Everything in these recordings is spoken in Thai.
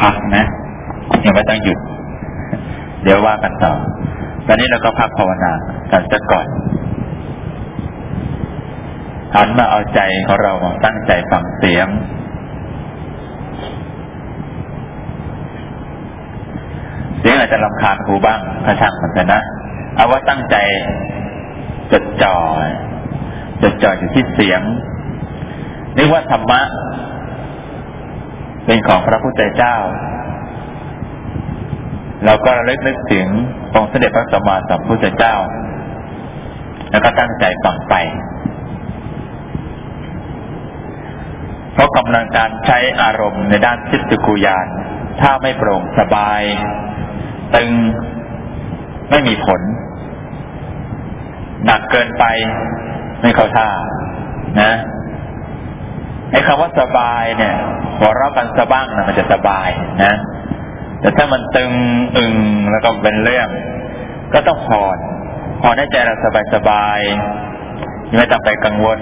พักนะยังไม่ต้องหยุด เดี๋ยวว่ากันต่อ ตอนนี้เราก็พักภาวนากันสักก่อนหันมาเอาใจของเราตั้งใจฟังเสียง เสียงอาจจะลำคาญหูบ้างกระช่างมันนะ เอาว่าตั้งใจจดจ่อจดจ่ออยู่ที่เสียงเรียกว่าธรรมะ เป็นของพระพุทธเจ้า เราก็ระลึกนึกถึงองค์เสด็จพระสัมมาสัมพุทธเจ้า แล้วก็ตั้งใจฟังไป เพราะกำลังการใช้อารมณ์ในด้านจิตกุยาน ถ้าไม่โปร่งสบาย ตึงไม่มีผล หนักเกินไปไม่เข้าท่านะ ไอ้คำว่าสบายเนี่ยหัวเราะกันสะบ้างนะมันจะสบายนะ แต่ถ้ามันตึงอึงแล้วก็เป็นเรื่อง ก็ต้องผ่อนผ่อนให้ใจเราสบายสบายไม่ต้องไปกังวล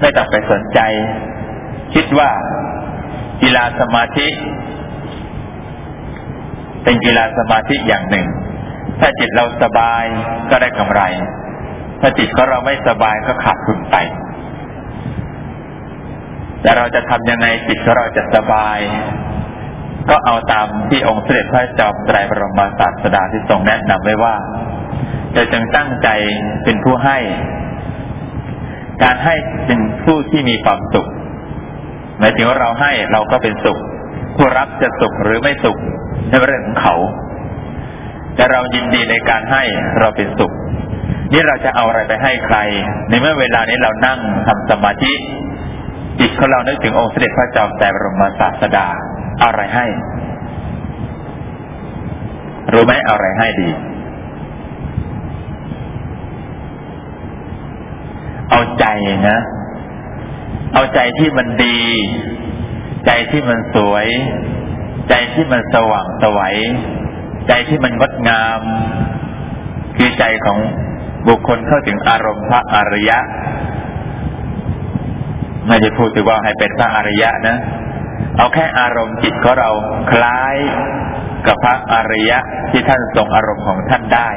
ไม่ต้องไปสนใจ คิดว่ากีฬาสมาธิ เป็นกีฬาสมาธิอย่างหนึ่ง ถ้าจิตเราสบายก็ได้กำไร ถ้าจิตของเราไม่สบายก็ขาดทุนไป แต่เราจะทำยังไงจิตของเราจะสบาย ก็เอาตามที่องค์เสด็จพระจอมไตรบรมศาสดาที่ทรงแนะนำไว้ว่าจะจึงตั้งใจเป็นผู้ให้ การให้เป็นผู้ที่มีความสุขหมายถึงว่าเราให้เราก็เป็นสุข ผู้รับจะสุขหรือไม่สุขในเรื่องของเขา แต่เรายินดีในการให้เราเป็นสุข นี่เราจะเอาอะไรไปให้ใคร ในเมื่อเวลานี้เรานั่งทำสมาธิ จิตของเรานึกถึงองค์เสด็จพระจอมไตรบรมศาสดา อะไรให้ รู้ไหมอะไรให้ดี เอาใจนะ เอาใจที่มันดี ใจที่มันสวย ใจที่มันสว่างสวัย ใจที่มันงดงาม คือใจของบุคคลเข้าถึงอารมณ์พระอริยะ ไม่ได้พูดถึงว่าให้เป็นพระอริยะนะ เอาแค่อารมณ์จิตของเราคล้ายกับพระอริยะที่ท่านทรงอารมณ์ของท่านได้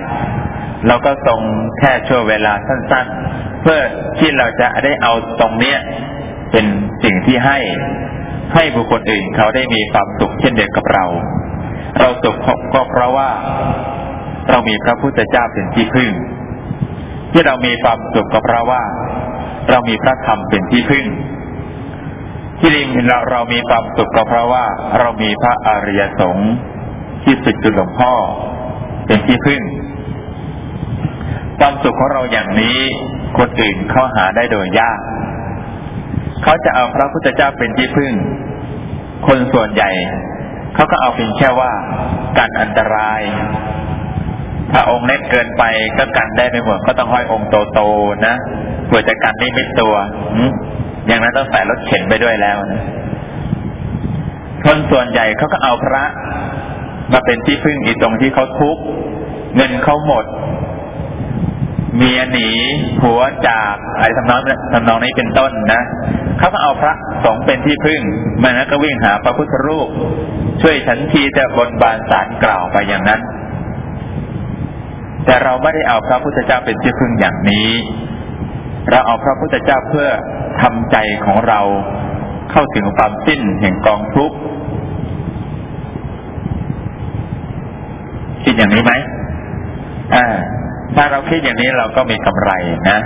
เราก็ทรงแค่ช่วงเวลาสั้น ๆ เพื่อที่เราจะได้เอาตรงเนี้ยเป็นสิ่งที่ให้ให้บุคคลอื่นเขาได้มีความสุขเช่นเดียวกับเรา เราสุขก็เพราะว่าเรามีพระพุทธเจ้าเป็นที่พึ่ง ที่เรามีความสุขก็เพราะว่า เรามีพระธรรมเป็นที่พึ่ง ที่ริงเราเรามีความสุขก็เพราะว่าเรามีพระอริยสงฆ์ที่สุดจุดหลวงพ่อเป็นที่พึ่ง ความสุขของเราอย่างนี้คนอื่นเขาหาได้โดยยาก เขาจะเอาพระพุทธเจ้าเป็นที่พึ่ง คนส่วนใหญ่ เขาก็เอาเพียงแค่ว่าการอันตราย ถ้าองค์เล็กเกินไปก็กันได้ไม่หมดก็ต้องห้อยองค์โตๆนะเพื่อจะกันได้มิดตัวอย่างนั้นต้องใส่รถเข็นไปด้วยแล้วนะคนส่วนใหญ่เขาก็เอาพระ มาเป็นที่พึ่งอีตรงที่เขาทุกข์เงินเขาหมด เมียหนีผัวจากอะไรทำนองทำนองนี้เป็นต้นนะเขาก็เอาพระสงฆ์เป็นที่พึ่งมันก็วิ่งหาพระพุทธรูป ช่วยฉันทีจะบนบานสารกล่าวไปอย่างนั้น แต่เราไม่ได้เอาพระพุทธเจ้าเป็นที่พึ่งอย่างนี้ เราเอาพระพุทธเจ้าเพื่อทำใจของเราเข้าถึงความสิ้นแห่งกองทุกข์คิดอย่างนี้ไหมอ่าถ้าเราคิดอย่างนี้เราก็มีกำไรนะ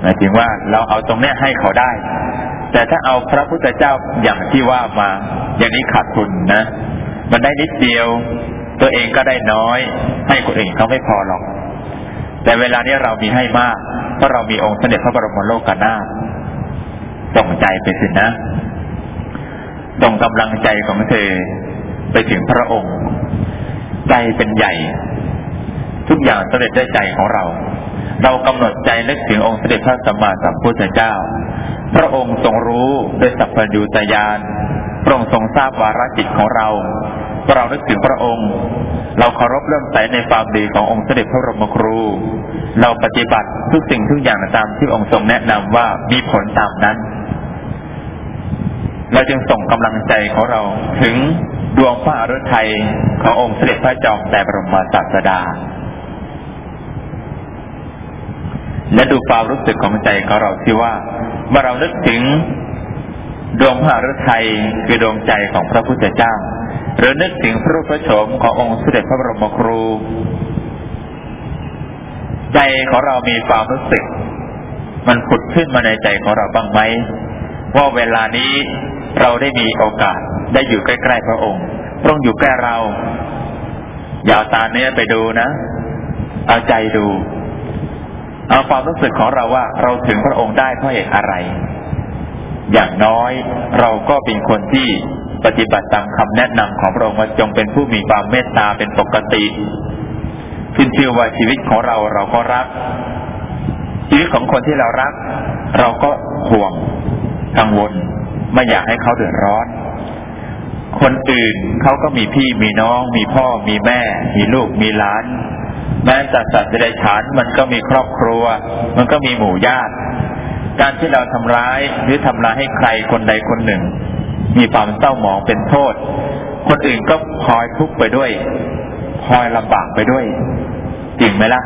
หมายถึงว่าเราเอาตรงนี้ให้เขาได้ แต่ถ้าเอาพระพุทธเจ้าอย่างที่ว่ามา อย่างนี้ขาดทุนนะ มันได้นิดเดียว ตัวเองก็ได้น้อย ให้คนอื่นเขาไม่พอหรอก แต่เวลานี้เรามีให้มากเพราะเรามีองค์เสด็จพระบรมโลกนาถส่งใจไปสินะส่งกำลังใจของเธอไปถึงพระองค์ ใจเป็นใหญ่ ทุกอย่างเสด็จด้วยใจของเรา เรากำหนดใจนึกถึงองค์เสด็จพระสัมมาสัมพุทธเจ้า พระองค์ทรงรู้ด้วยสัพพัญญูตยาน พระองค์ทรงทราบวาระจิตของเรา เรานึกถึงพระองค์ เราเคารพเริ่มใสในความดีขององค์เสด็จพระบรมครู เราปฏิบัติทุกสิ่งทุกอย่างตามที่องค์ทรงแนะนำว่ามีผลตามนั้น เราจึงส่งกำลังใจของเราถึงดวงพระอรุทัยขององค์เสด็จพระจอมแต่บรมศาสดา และดูความรู้สึกของใจของเราที่ว่าเมื่อเรานึกถึงดวงพระอรุทัยคือดวงใจของพระพุทธเจ้า หรือนึกถึงพระรูปโฉมขององค์เสด็จพระบรมครู ใจของเรามีความรู้สึก มันผุดขึ้นมาในใจของเราบ้างไหมว่าเวลานี้เราได้มีโอกาสได้อยู่ใกล้ๆพระองค์พระองค์อยู่ใกล้เรา อย่าาตาเนื้อไปดูนะ เอาใจดู เอาความรู้สึกของเราว่าเราถึงพระองค์ได้เพราะเหตุอะไร อย่างน้อยเราก็เป็นคนที่ปฏิบัติตามคำแนะนำของพระองค์ว่าจงเป็นผู้มีความเมตตาเป็นปกติขึ้นชื่อว่าชีวิตของเราเราก็รัก ชีวิตของคนที่เรารัก เราก็ห่วงกังวล ไม่อยากให้เขาเดือดร้อน คนอื่นเขาก็มีพี่มีน้อง มีพ่อมีแม่ มีลูกมีหลาน แม้แต่สัตว์เดรัจฉานมันก็มีครอบครัว มันก็มีหมู่ญาติ การที่เราทำร้ายหรือทำร้ายให้ใครคนใดคนหนึ่ง มีความเศร้าหมองเป็นโทษ คนอื่นก็พลอยทุกข์ไปด้วยพลอยลำบากไปด้วย จริงไหมล่ะ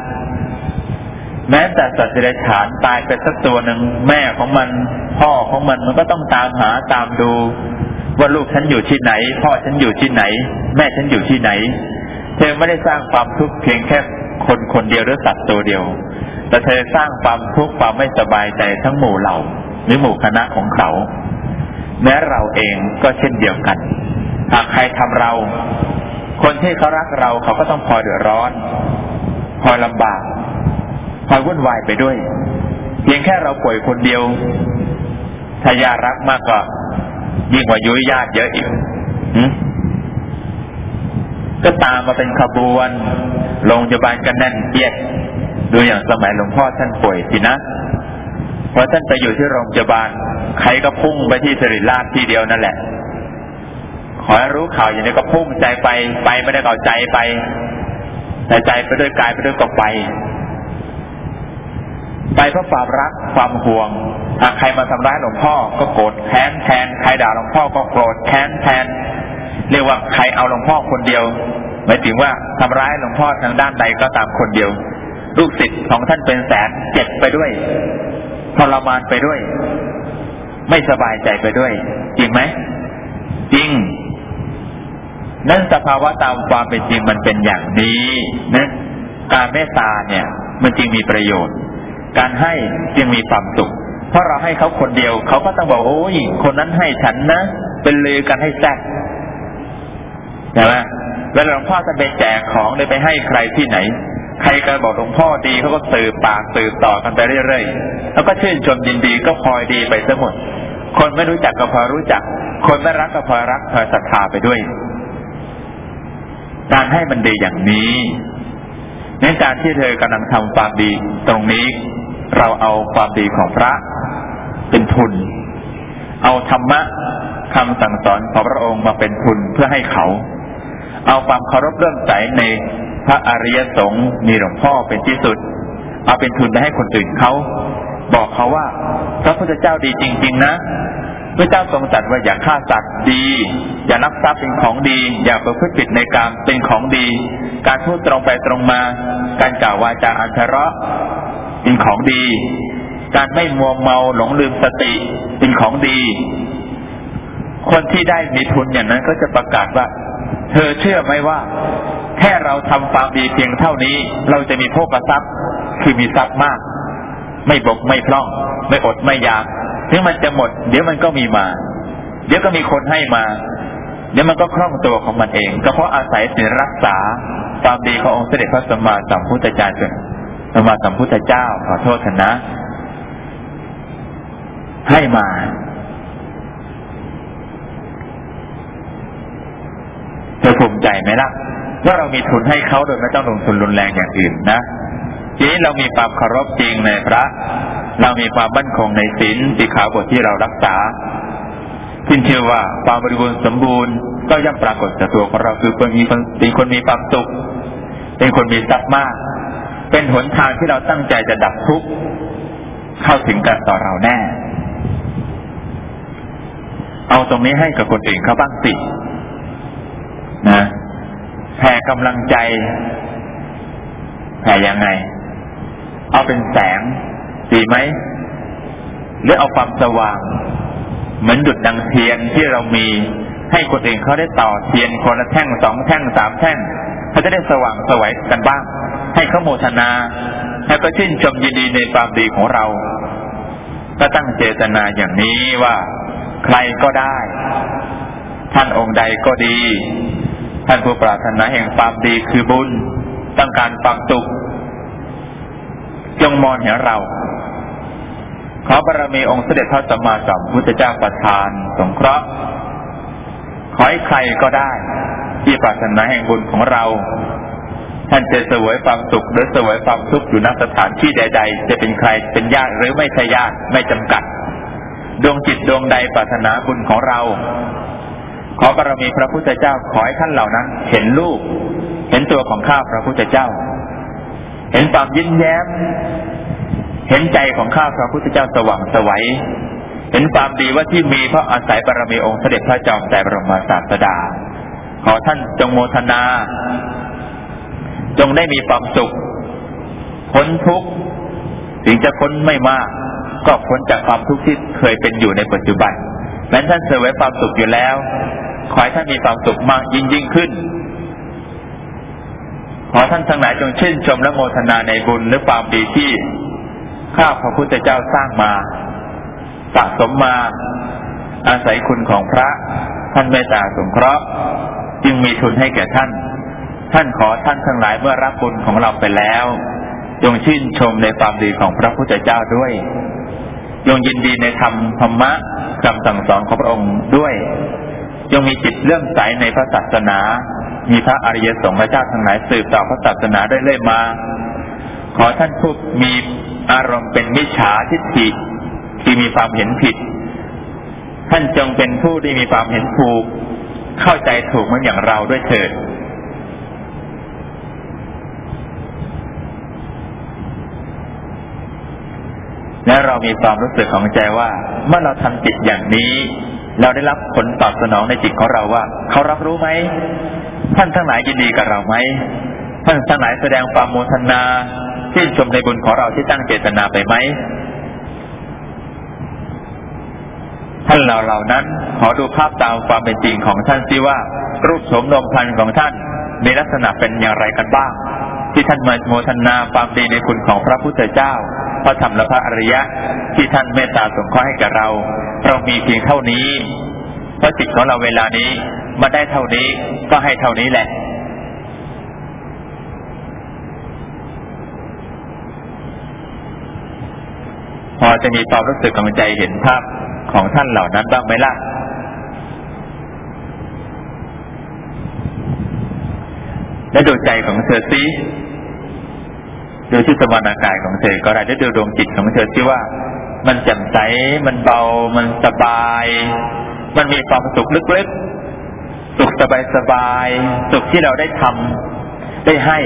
แม้แต่สัตว์เดรัจฉานตายไปสักตัวหนึ่งแม่ของมัน พ่อของมันมันก็ต้องตามหาตามดู ว่าลูกฉันอยู่ที่ไหน พ่อฉันอยู่ที่ไหน แม่ฉันอยู่ที่ไหน ธอไม่ได้สร้างความทุกข์เพียงแค่คนคนเดียวหรือสัตว์ตัวเดียว แต่เธอสร้างความทุกข์ความไม่สบายใจทั้งหมู่เหล่าหรือหมู่คณะของเขา แม้เราเองก็เช่นเดียวกัน หากใครทำเรา คนที่เขารักเราเขาก็ต้องพอเดือดร้อนพอลำบากพลอยวุ่นวายไปด้วย เพียงแค่เราป่วยคนเดียวถ้าญารักมากก็ยิ่งกว่ายุ้ยญาติเยอะอีก ก็ตามมาเป็นขบวนโรงพยาบาลกันแน่นเอียดดูอย่างสมัยหลวงพ่อท่านป่วยสินะพอท่านไปอยู่ที่โรงพยาบาล ใครก็พุ่งไปที่สิริราชที่เดียวนั่นแหละ ขอให้รู้ข่าวอย่างนี้ก็พุ่งใจไปไปไม่ได้เก่าใจไปแต่ใจไปด้วยกายไปด้วยก็ไปไปเพราะความรักความห่วงหากใครมาทำร้ายหลวงพ่อก็โกรธแค้นแทน ใครด่าหลวงพ่อก็โกรธแค้นแทน เรียกว่าใครเอาหลวงพ่อคนเดียวหมายถึงว่าทำร้ายหลวงพ่อทางด้านใดก็ตามคนเดียว ลูกศิษย์ของท่านเป็นแสนเจ็บไปด้วยทรมานไปด้วย ไม่สบายใจไปด้วย จริงไหมจริง นั่นสภาวะตามความเป็นจริงมันเป็นอย่างนี้นะการเมตตาเนี่ย มันจริงมีประโยชน์ การให้จึงมีความสุข เพราะเราให้เขาคนเดียว เขาก็ต้องบอกโอ้ยคนนั้นให้ฉันนะเป็นเลยกันให้แซ่ ใช่ไหมเวลาหลวงพ่อจะไปแจกของเลยไปให้ใครที่ไหน ใครก็บอกหลวงพ่อดีเขาก็สืบปากสืบต่อกันไปเรื่อยๆแล้วก็ชื่นชมยินดีก็พลอยดีไปซะหมด คนไม่รู้จักก็พอรู้จัก คนไม่รักก็พอรักพอศรัทธาไปด้วย การให้มันดีอย่างนี้ในการที่เธอกำลังทำความดีตรงนี้ เราเอาความดีของพระเป็นทุน เอาธรรมะคำสั่งสอนของพระองค์มาเป็นทุนเพื่อให้เขา เอาความเคารพเริ่มใสในพระอริยสงฆ์มีหลวงพ่อเป็นที่สุด เอาเป็นทุนไปให้คนอื่นเขา บอกเขาว่า พระพุทธเจ้าดีจริง ๆ นะพระเจ้าทรงตรัสว่าอย่าฆ่าสัตว์ดี อย่าลักทรัพย์เป็นของดี อย่าประพฤติผิดในการเป็นของดี การพูดตรงไปตรงมา การกล่าววาจาอันทะเราะเป็นของดี การไม่มัวเมาหลงลืมสติเป็นของดี คนที่ได้มีทุนอย่างนั้นก็จะประกาศว่า เธอเชื่อไหมว่า แค่เราทำความดีเพียงเท่านี้ เราจะมีโภคทรัพย์คือมีทรัพย์มาก ไม่บกไม่พร่อง ไม่อดไม่อยากถึงมันจะหมด เดี๋ยวมันก็มีมา เดี๋ยวก็มีคนให้มา เดี๋ยวมันก็คล่องตัวของมันเองก็เพราะอาศัยศีลรักษาความดีขององค์เสด็จพระสัมมาสัมพุทธเจ้าสัมมาสัมพุทธเจ้าขอโทษนะให้มา เธอภูมิใจไหมล่ะว่าเรามีทุนให้เขาโดยไม่ต้องลงทุนรุนแรงอย่างอื่นนะทีนี้เรามีความเคารพจริงในพระ เรามีความมั่นคงในศีลสีขาวบทที่เรารักษาขึ้นเชื่อว่าความบริบูรณ์สมบูรณ์ก็ย่อมปรากฏจากตัวของเราคือคนมีเป็นคนมีความสุข เป็นคนมีทรัพย์มาก เป็นหนทางที่เราตั้งใจจะดับทุกข์เข้าถึงกันต่อเราแน่ เอาตรงนี้ให้กับคนอื่นเขาบ้างสิ นะแผ่กำลังใจแผ่ยังไง เอาเป็นแสงดีไหมหรือเอาความสว่าง เหมือนดุดดังเทียนที่เรามี ให้คนอื่นเขาได้ต่อเทียนคนละแท่งสองแท่งสามแท่งเขาจะได้สว่างสวัยกันบ้าง ให้เขาโมทนาให้ก็ชื่นชมยินดีในความดีของเรา ก็ตั้งเจตนาอย่างนี้ว่า ใครก็ได้ ท่านองค์ใดก็ดี ท่านผู้ปรารถนาแห่งความดีคือบุญ ต้องการความสุข จงมองเห็นเรา ขอบารมีองค์เสด็จพระสัมมาสัมพุทธเจ้าประทานสงเคราะห์ ขอให้ใครก็ได้ ที่ปรารถนาแห่งบุญของเรา ท่านจะเสวยความสุขหรือเสวยความทุกข์อยู่ณสถานที่ใด ๆ จะเป็นใครเป็นญาติหรือไม่ใช่ญาติไม่จำกัด ดวงจิตดวงใดปรารถนาบุญของเรา อบารมีพระพุทธเจ้าขอให้ท่านเหล่านั้น เห็นรูป เห็นตัวของข้าพระพุทธเจ้า เห็นความยิ้มแย้ม เห็นใจของข้าพระพุทธเจ้าสว่างสวัยเห็นความดีว่าที่มีเพราะอาศัยบารมีองค์เสด็จพระจอมแต่บรมศาสดา ขอท่านจงโมทนา จงได้มีความสุขพ้นทุกข์ถึงจะพ้นไม่มาก ก็พ้นจากความทุกข์ที่เคยเป็นอยู่ในปัจจุบันแม้ท่านเสวยความสุขอยู่แล้ว ขอให้ท่านมีความสุขมากยิ่งยิ่งขึ้น ขอท่านทั้งหลายจงชื่นชมและโมทนาในบุญหรือความดีที่ข้าพระพุทธเจ้าสร้างมาสะสมมา อาศัยคุณของพระ ท่านเมตตาสงเคราะห์ จึงมีทุนให้แก่ท่าน ท่านขอท่านทั้งหลายเมื่อรับบุญของเราไปแล้ว จงชื่นชมในความดีของพระพุทธเจ้าด้วย จงยินดีในธรรมธรรมะคำสั่งสอนของพระองค์ด้วย จงมีจิตเลื่อมใสในพระศาสนา มีพระอริยสงฆ์พระเจ้าทั้งหลายสืบต่อพระศาสนาได้เรื่อยมา ขอท่านผู้มีอารมณ์เป็นมิจฉาทิฏฐิที่มีความเห็นผิด ท่านจงเป็นผู้ที่มีความเห็นถูก เข้าใจถูกเหมือนอย่างเราด้วยเถิดและเรามีความรู้สึกของใจว่า เมื่อเราทำจิตอย่างนี้ เราได้รับผลตอบสนองในจิตของเราว่า เขารับรู้ไหม ท่านทั้งหลายยินดีกับเราไหม ท่านทั้งหลายแสดงความโมทนาชื่นชมในบุญของเราที่ตั้งเจตนาไปไหม ท่านเหล่าเหล่านั้น ขอดูภาพตามความเป็นจริงของท่านสิว่า รูปโฉมนมพันธ์ของท่านมีลักษณะเป็นอย่างไรกันบ้าง ที่ท่านมาโมทนาความดีในคุณของพระพุทธเจ้า พระธรรมและพระอริยะ ที่ท่านเมตตาสงเคราะห์ให้แก่เรา เรามีเพียงเท่านี้เพราะจิตของเราเวลานี้มาได้เท่านี้ก็ให้เท่านี้แหละพอจะมีความรู้สึกกำลังใจเห็นภาพของท่านเหล่านั้นบ้างไหมล่ะ และดูใจของเธอซิ ดูที่สมานากายของเธอก็ได้ได้ดูดวงจิตของเธอซิว่า มันแจ่มใสมันเบา มันสบาย มันมีความสุขลึกๆสุขสบายสบายสุขที่เราได้ทำได้ให้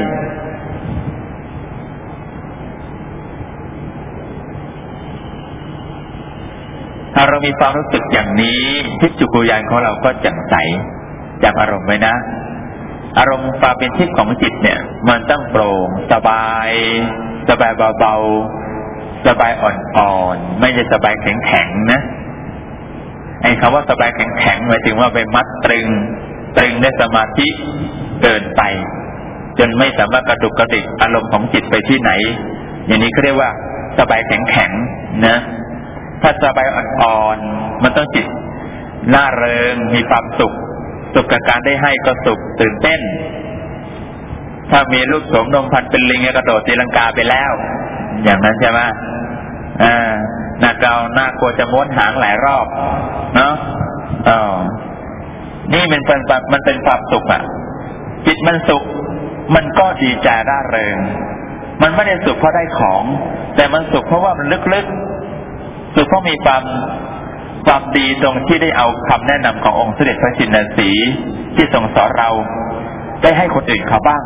ถ้าเรามีความรู้สึกอย่างนี้ทิพจุกุยานของเราก็แจ่มใสจำอารมณ์ไว้นะ อารมณ์ความเป็นทิพย์ของจิตเนี่ย มันต้องโปร่งสบาย สบายเบาๆ สบายอ่อนๆ ไม่ใช่สบายแข็งๆนะไอ้คำว่าสบายแข็งๆหมายถึงว่าไปมัดตรึง ตรึงในสมาธิเกินไป จนไม่สามารถกระดุกกระดิกอารมณ์ของจิตไปที่ไหน อย่างนี้เขาเรียกว่าสบายแข็งๆนะถ้าสบายอ่อนๆมันต้องจิตน่าเริงมีความสุข สุขกับการได้ให้ก็สุขตื่นเต้น ถ้ามีลูกสมนมพันเป็นลิงกระโดดตีลังกาไปแล้ว อย่างนั้นใช่ไหมอ่าหน้าเกาหน้ากลัวจะม้วนหางหลายรอบ เนาะอ๋อนี่มันเป็นมันเป็นความสุขอะจิตมันสุข มันก็ดีใจร่าเริง มันไม่ได้สุขเพราะได้ของ แต่มันสุขเพราะว่ามันลึกๆคือเพราะมีความ ความดีตรงที่ได้เอาคำแนะนำขององค์เสด็จพระชินสีที่ทรงสอนเราได้ให้คนอื่นเขาบ้าง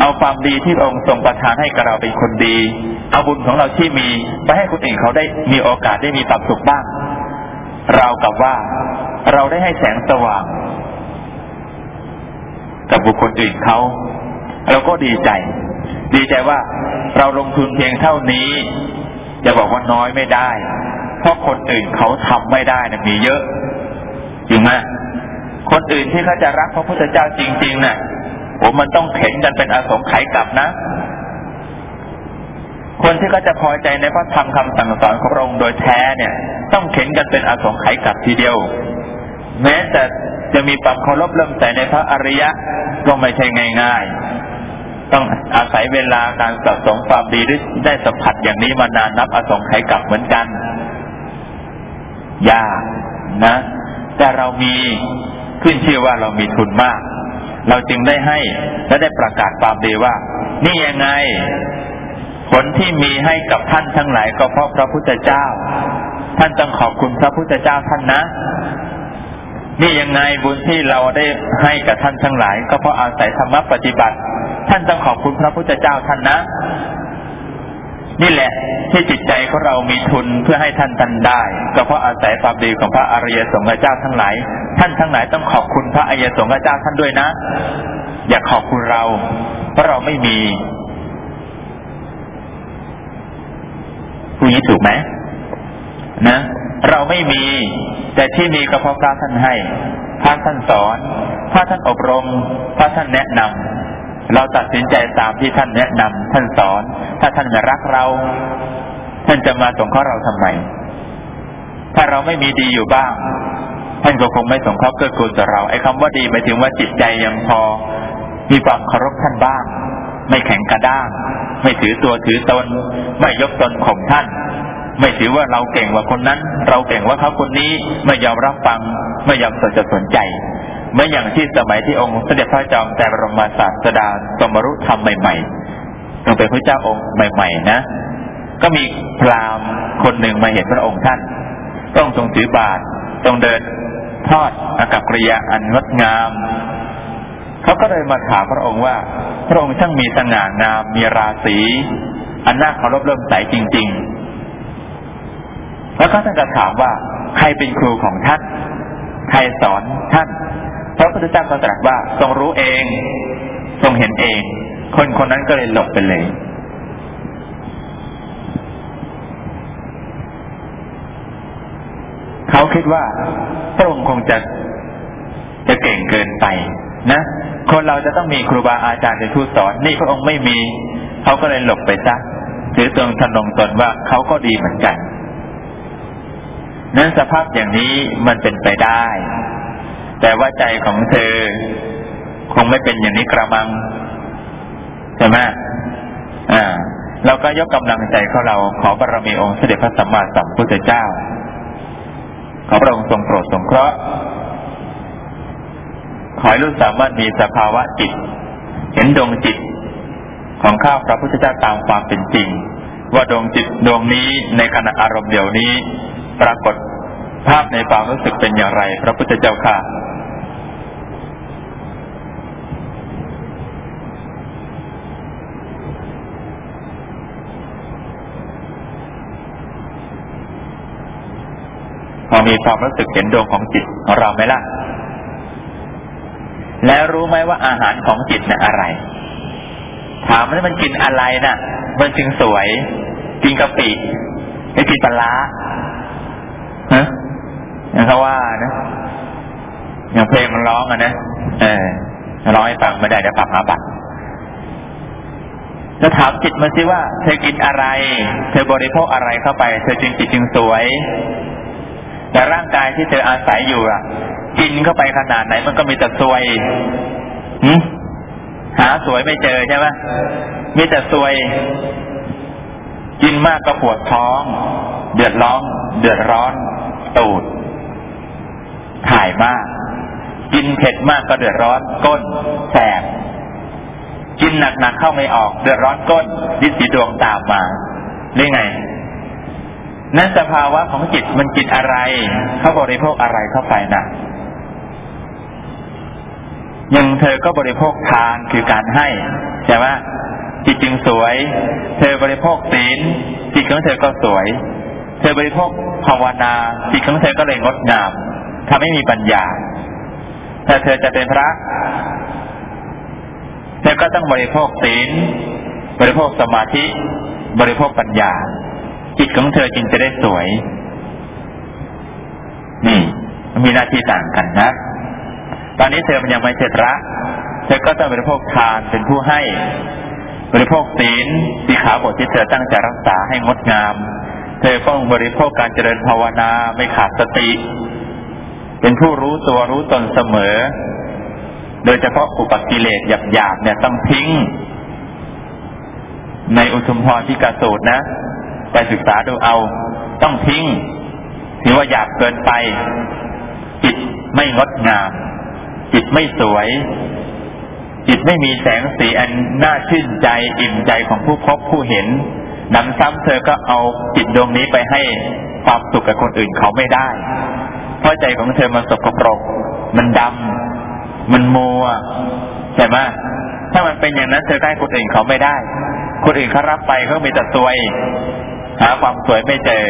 เอาความดีที่องค์ทรงประทานให้กับเราเป็นคนดี เอาบุญของเราที่มีไปให้คนอื่นเขาได้มีโอกาสได้มีความสุขบ้าง เรากับว่าเราได้ให้แสงสว่าง กับบุคคลอื่นเขาเราก็ดีใจ ดีใจว่าเราลงทุนเพียงเท่านี้ จะบอกว่าน้อยไม่ได้ เพราะคนอื่นเขาทำไม่ได้นะมีเยอะจริงไหมคนอื่นที่เขาจะรักพระพุทธเจ้าจริงๆนะ่ะผมมันต้องเข็นกันเป็นอสงไขยกลับนะ คนที่เขาจะพอใจในพระธรรมคำสั่งสอนของพระองค์โดยแท้เนี่ย ต้องเข็นกันเป็นอสงไขยกลับทีเดียว แม้แต่จะมีความเคารพเริ่มใส่ในพระอริยะก็ไม่ใช่ง่ายๆ ต้องอาศัยเวลาการสะสมความดีได้สัมผัสอย่างนี้มานานนับอสงไขยกลับเหมือนกัน ยากนะ แต่เรามีขึ้นชื่อว่าเรามีทุนมาก เราจึงได้ให้และได้ประกาศความดีว่า นี่ยังไง ผลที่มีให้กับท่านทั้งหลายก็เพราะพระพุทธเจ้า ท่านต้องขอบคุณพระพุทธเจ้าท่านนะ นี่ยังไงบุญที่เราได้ให้กับท่านทั้งหลาย ก็เพราะอาศัยธรรมปฏิบัติ ท่านต้องขอบคุณพระพุทธเจ้าท่านนะ นี่แหละที่จิตใจของเรามีทุนเพื่อให้ท่านทันได้ ก็เพราะอาศัยความดีของพระอริยสงฆ์เจ้าทั้งหลาย ท่านทั้งหลายต้องขอบคุณพระอริยสงฆ์เจ้าท่านด้วยนะ อย่าขอบคุณเรา เพราะเราไม่มีผู้นี้ถูกไหมนะ เราไม่มี แต่ที่มีก็เพราะพระท่านให้พระท่านสอนพระท่านอบรมพระท่านแนะนำ เราตัดสินใจตามที่ท่านแนะนำท่านสอน ถ้าท่านไม่รักเรา ท่านจะมาสงเคราะห์เราทำไม ถ้าเราไม่มีดีอยู่บ้าง ท่านก็คงไม่สงเคราะห์เกื้อกูลต่อเราไอ้คาว่าดีหมายถึงว่าจิตใจยังพอ มีความเคารพท่านบ้าง ไม่แข็งกระด้าง ไม่ถือตัวถือตน ไม่ยกตนข่มท่าน ไม่ถือว่าเราเก่งกว่าคนนั้น เราเก่งว่าเขาคนนี้ไม่ยอมรับฟัง ไม่ยอมสนใจสนใจ เมื่ออย่างที่สมัยที่องค์เสด็จพระจอมแต่บรมศาสดาสมรุธรรมใหม่ๆทรงเป็นพระเจ้าองค์ใหม่ ๆ นะ ก็มีพราหมณ์คนหนึ่งมาเห็นพระองค์ท่าน ต้องทรงถือบาตรทรงเดินทอดอากับกริยาอันงดงาม เขาก็เลยมาถามพระองค์ว่า พระองค์ช่างมีสง่างามมีราศีอันน่าเคารพเริ่มใสจริง ๆ แล้วก็ท่านก็ถามว่าใครเป็นครูของท่าน ใครสอนท่าน พระพุทธเจ้าก็ตรัสว่าทรงรู้เอง ทรงเห็นเอง คนคนนั้นก็เลยหลบไปเลยเขาคิดว่าพระองค์คงจะจะเก่งเกินไป นะ คนเราจะต้องมีครูบาอาจารย์เป็นผู้สอน นี่พระองค์ไม่มี เขาก็เลยหลบไปซะถือตรงทนงตนว่าเขาก็ดีเหมือนกัน นั้นสภาพอย่างนี้มันเป็นไปได้ แต่ว่าใจของเธอ คงไม่เป็นอย่างนี้กระมังใช่ไหมอ่าเราก็ยกกำลังใจของเราขอบารมีองค์เสด็จพระสัมมาสัมพุทธเจ้า ขอพระองค์ทรงโปรดสงเคราะห์ขอให้ลูกสามารถมีสภาวะจิต เห็นดวงจิต ของข้าพระพุทธเจ้าตามความเป็นจริง ว่าดวงจิตดวงนี้ในขณะอารมณ์เดียวนี้ ปรากฏ ภาพในความรู้สึกเป็นอย่างไร พระพุทธเจ้าค่ะพอมีความรู้สึกเห็นดวงของจิตของเราไหมล่ะ แล้วรู้ไหมว่าอาหารของจิตน่ะอะไร ถามว่ามันกินอะไรน่ะ มันจึงสวย กินกะปิไม่กินปลาฮะอย่า เขาว่านะอย่างเพลงมันร้องอะนะเออร้องให้ฟังไม่ได้เดี๋ยวปรับหาบัตรจะถามจิตมาสิว่า เธอกินอะไร เธอบริโภคอะไรเข้าไป เธอจึงจิตจึงสวย แต่ร่างกายที่เธออาศัยอยู่อะ กินเข้าไปขนาดไหนมันก็มีแต่ซวยหาสวยไม่เจอใช่ไหมมีแต่ซวย กินมากก็ปวดท้อง เดือดร้อน เดือดร้อน ตูด ถ่ายมาก กินเผ็ดมากก็เดือดร้อนก้นแสบกินหนักๆเข้าไม่ออกเดือดร้อนก้นดิ้สีดวงตามมานี่ไง นั้นสภาวะของจิตมันจิตอะไร เขาบริโภคอะไรเข้าไปนะยังเธอก็บริโภคทานคือการให้ใช่ไหมจิตจึงสวย เธอบริโภคศีลจิตของเธอก็สวย เธอบริโภคภาวนาจิตของเธอก็เลยงดงาม ทำให้มีปัญญา ถ้าเธอจะเป็นพระ เธอก็ต้องบริโภคศีล บริโภคสมาธิ บริโภคปัญญา จิตของเธอจึงจะได้สวย นี่มีหน้าที่ต่างกันนะ ตอนนี้เธอมันยังไม่เสร็จระ เธอก็ต้องบริโภคทานเป็นผู้ให้ บริโภคศีลสีขาบทที่เธอตั้งใจรักษาให้งดงาม เธอต้องบริโภคการเจริญภาวนาไม่ขาดสติ เป็นผู้รู้ตัวรู้ตนเสมอ โดยเฉพาะอุปกิเลสหยาบๆเนี่ยต้องทิ้ง ในอุทุมพรที่กระสูตรนะ ไปศึกษาดูเอา ต้องทิ้งถือว่าหยาบเกินไป จิตไม่งดงาม จิตไม่สวย จิตไม่มีแสงสีอันน่าชื่นใจอิ่มใจของผู้พบผู้เห็นนำซ้ำเธอก็เอาจิตดวงนี้ไปให้ความสุขกับคนอื่นเขาไม่ได้ เพราะใจของเธอมันสกปรก มันดำ มันมัวใช่ไหมถ้ามันเป็นอย่างนั้นเธอได้คนอื่นเขาไม่ได้ คนอื่นเขารับไปเขามีแต่สวยหาความสวยไม่เจอ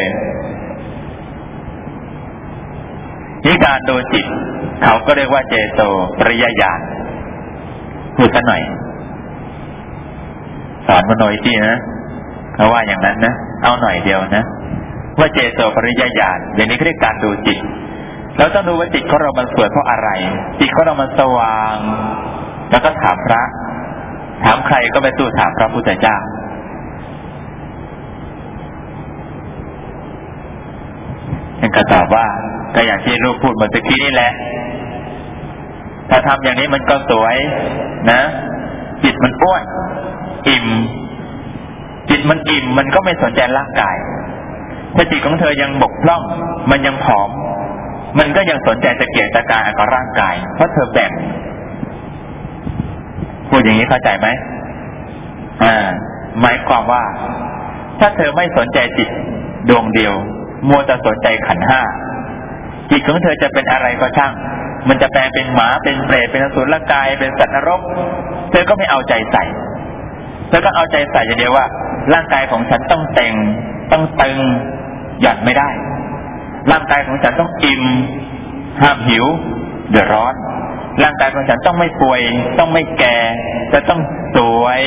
นี่การดูจิต เขาก็เรียกว่าเจโตปริยญาณพูดสักหน่อย สอนมโนยที่นะเขาว่าอย่างนั้นนะ เอาหน่อยเดียวนะ ว่าเจโตปริยญาณอย่างนี้เรียกการดูจิต เราต้องดูว่าจิตของเรามันสวยเพราะอะไร จิตของเรามันสว่าง แล้วก็ถามพระ ถามใครก็ไม่สู้ถามพระพุทธเจ้า ท่านก็ตอบว่าก็อย่างที่ลูกพูดเมื่อกี้นี่แหละ ถ้าทำอย่างนี้มันก็สวย นะ จิตมันอ้วนอิ่ม จิตมันอิ่ม มันก็ไม่สนใจร่างกาย ถ้าจิตของเธอยังบกพร่อง มันยังผอม มันก็ยังสนใจตะเกียกตะกายกับร่างกาย เพราะเธอแบ่งพูดอย่างนี้เข้าใจไหมอ่าหมายความว่า ถ้าเธอไม่สนใจจิตดวงเดียว มัวแต่สนใจขันห้าจิตของเธอจะเป็นอะไรก็ช่าง มันจะแปลเป็นหมาเป็นเปรตเป็นอสุรกาย เป็นสัตว์นรก เธอก็ไม่เอาใจใส่เธอก็เอาใจใส่อย่างเดียวว่า ร่างกายของฉันต้องแต่งต้องตึงหยัดไม่ได้ ร่างกายของฉันต้องอิ่มห้ามหิว เดือดร้อน ร่างกายของฉันต้องไม่ป่วย ต้องไม่แก่จะต้องสวย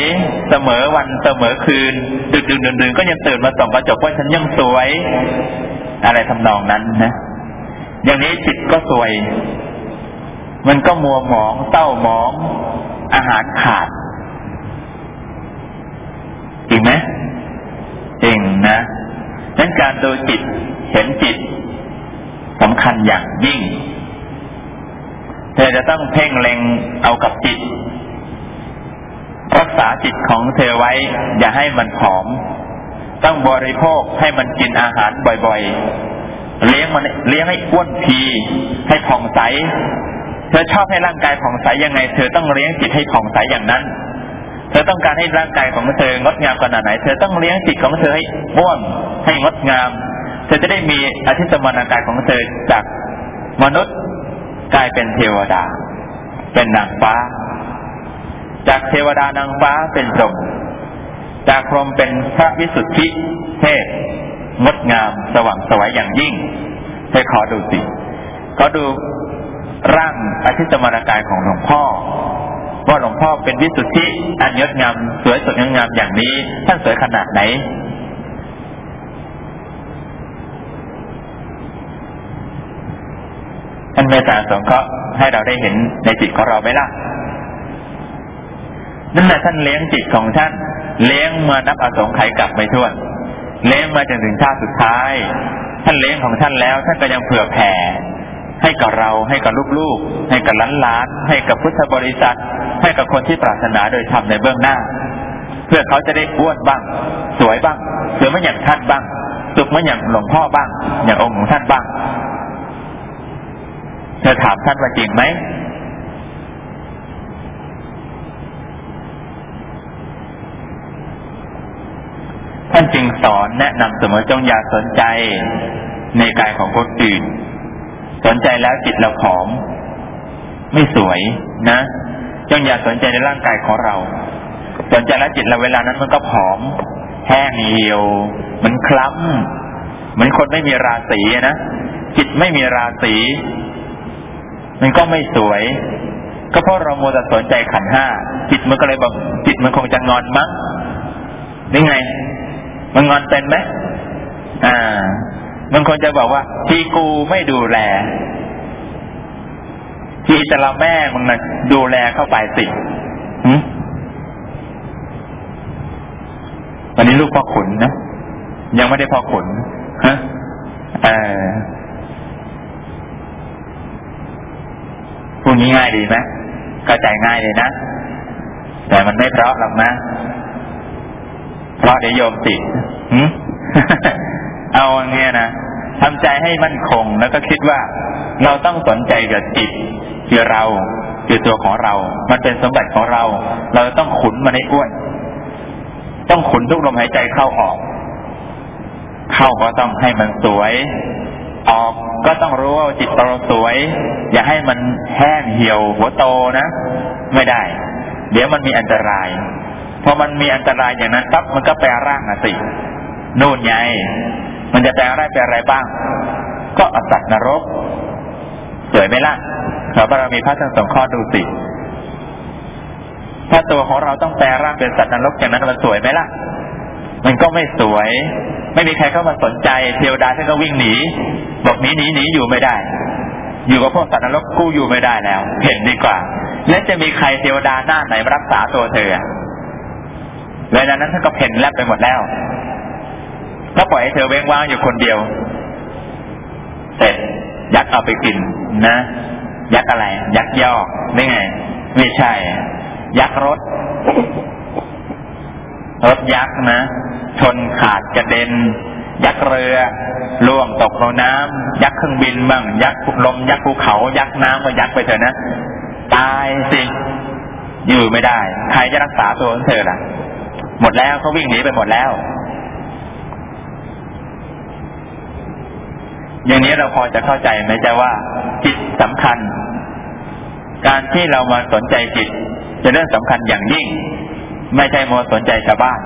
เสมอวันเสมอคืนดึกดึกดื่นๆก็ยังตื่นมาส่องกระจกว่าฉันยังสวย อะไรทำนองนั้นนะ อย่างนี้จิตก็สวย มันก็มัวหมองเต้าหมอง อาหารขาดจริงไหมจริงนะนั้นการดูจิตเห็นจิต สำคัญอย่างยิ่งเธอจะต้องเพ่งเล็งเอากับจิต รักษาจิตของเธอไว้ อย่าให้มันผอม ต้องบริโภคให้มันกินอาหารบ่อยๆ เลี้ยงมันเลี้ยงให้อ้วนพี ให้ผ่องใส เธอชอบให้ร่างกายผ่องใสยังไง เธอต้องเลี้ยงจิตให้ผ่องใสอย่างนั้น เธอต้องการให้ร่างกายของเธองดงามขนาดไหน เธอต้องเลี้ยงจิตของเธอให้ม่วนให้งดงาม เธอจะได้มีอาทิสมานากายของเธอจากมนุษย์กลายเป็นเทวดา เป็นนางฟ้า จากเทวดานางฟ้าเป็นพรหมจากพรหมเป็นพระวิสุทธิเทพงดงามสว่างสวยอย่างยิ่งให้ขอดูสิขอดูร่างอธิสมานกายของหลวงพ่อว่าหลวงพ่อเป็นวิสุทธิอันยศงามสวยสดงดงามอย่างนี้ท่านสวยขนาดไหน ท่านเมตตาสงเคราะห์ให้เราได้เห็นในจิตของเราไหมล่ะนั่นแหละท่านเลี้ยงจิตของท่าน เลี้ยงมานับอสงไขยกลับไม่ถ้วน เลี้ยงมาจนถึงชาติสุดท้าย ท่านเลี้ยงของท่านแล้วท่านก็ยังเผื่อแผ่ให้กับเราให้กับลูกๆ ให้กับล้านๆให้กับพุทธบริษัท ให้กับคนที่ปรารถนาโดยธรรมในเบื้องหน้า เพื่อเขาจะได้อ้วนบ้าง สวยบ้างสวยมือย่างท่านบ้าง สุขมือนอย่างหลวงพ่อบ้าง อย่างองค์ของท่านบ้าง เธอถามท่านว่าจริงไหมท่านจึงสอนแนะนำเสมอจงอย่าสนใจในกายของคนอื่น สนใจแล้วจิตเราผอม ไม่สวยนะ จงอย่าสนใจในร่างกายของเรา สนใจแล้วจิตเราเวลานั้นมันก็ผอม แห้งเหี่ยวมันคล้ำเหมือนคนไม่มีราศีนะจิตไม่มีราศี มันก็ไม่สวย ก็เพราะเราโมแต่สนใจขันห้าจิตมันก็เลยบอกจิตมันคงจะงอนมั้งนี่ไง มันงอนเป็นไหมอ่า มันคงจะบอกว่า ที่กูไม่ดูแลที่จะละแม่มึงนะดูแลเข้าไปสิวันนี้ลูกพ่อขุนนะยังไม่ได้พ่อขุนฮะเออพู ดง่ายดีไหมเข้าใจง่ายเลยนะ แต่มันไม่เพราะหรอกนะ เพราะเดี๋ยวโยมติดเอาอย่างเงี้ยนะทำใจให้มั่นคงแล้วก็คิดว่า เราต้องสนใจกับจิตคือเราคือตัวของเรา มันเป็นสมบัติของเรา เราต้องขุนมันให้อ้วน ต้องขุนทุกลมหายใจเข้าออก เข้าก็ต้องให้มันสวย ออกก็ต้องรู้ว่าจิตเราสวย อย่าให้มันแห้งเหี่ยวหัวโตนะ ไม่ได้ เดี๋ยวมันมีอันตรายพอมันมีอันตรายอย่างนั้นปั๊บมันก็แปลร่างอะสินู่นไง มันจะแปลอะไรแปลอะไรบ้าง ก็อสัตว์นรก สวยไหมล่ะขอบารมีพระทั้งสองข้อดูสิ ถ้าตัวของเราต้องแปลร่างเป็นสัตว์นรกอย่างนั้นมันสวยไหมล่ะ มันก็ไม่สวย ไม่มีใครเข้ามาสนใจ เทวดาท่านก็วิ่งหนีบอกหนีหนีหนีอยู่ไม่ได้ อยู่กับพวกสัตว์นรกกู้อยู่ไม่ได้แล้ว เห็นดีกว่า และจะมีใครเทวดาหน้าไหนรักษาตัวเธอเวลานั้นท่านก็เพ่นแลบไปหมดแล้วก็ปล่อยให้เธอเว้งว่างอยู่คนเดียวเสร็จยักษ์เอาไปกินนะ ยักษ์อะไร ยักษ์ยอกนี่ไง ไม่ใช่ ยักษ์รถ รถยักษ์นะ ชนขาดกระเด็น ยักษ์เรือล่วงตกลงน้ำยักษ์เครื่องบินบ้างยักษ์ลมยักษ์ภูเขา ยักษ์น้ำก็ยักษ์ไปเถอะนะ ตายสิ อยู่ไม่ได้ ใครจะรักษาตัวของเธอล่ะ หมดแล้วเขาวิ่งหนีไปหมดแล้ว อย่างนี้เราพอจะเข้าใจไหมจ๊ะว่าจิตสำคัญ การที่เรามาสนใจจิตจะเรื่องสำคัญอย่างยิ่ง ไม่ใช่มัวสนใจชาวบ้าน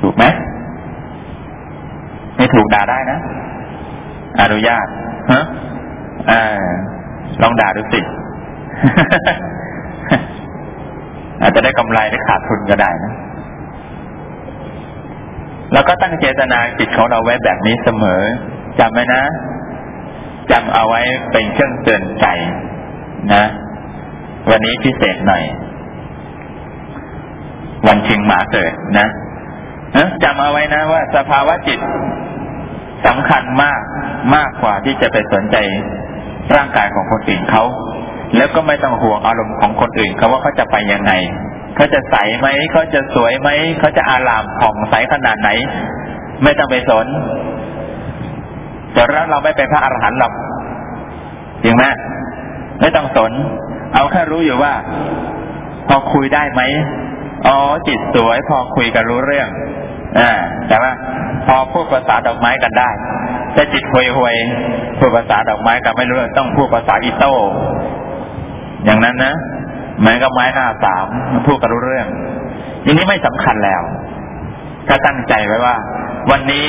ถูกไหมไม่ถูกด่าได้นะ อนุญาตฮะอ่าลองด่าดูสิ อาจจะได้กำไรได้ขาดทุนก็ได้นะแล้วก็ตั้งเจตนาจิตของเราไว้แบบนี้เสมอจำไว้นะจำเอาไว้เป็นเครื่องเตือนใจ นะ วันนี้พิเศษหน่อย วันชิงหมาเกิดนะจำเอาไว้นะว่า สภาวะจิตสำคัญมากมากกว่าที่จะไปสนใจร่างกายของคนอื่นเขา แล้วก็ไม่ต้องห่วงอารมณ์ของคนอื่นเขาว่าเขาจะไปยังไงเขาจะใสไหมเขาจะสวยไหมเขาจะอารามผ่องใสขนาดไหน ไม่ต้องไปสนแต่เราเราไม่เป็นพระอรหันต์หรอกจริงไหม ไม่ต้องสน เอาแค่รู้อยู่ว่า พอคุยได้ไหมอ๋อจิตสวย พอคุยกันรู้เรื่องอ่าแต่ว่าพอพูดภาษาดอกไม้กันได้ แต่จิตห่วยห่วยพูดภาษาดอกไม้กันไม่รู้ต้องพูดภาษาอีโต้อย่างนั้นนะเหมือนกับไม้หน้าสามพูดกันรู้เรื่องอย่างนี้ไม่สำคัญแล้วถ้าตั้งใจไว้ว่า วันนี้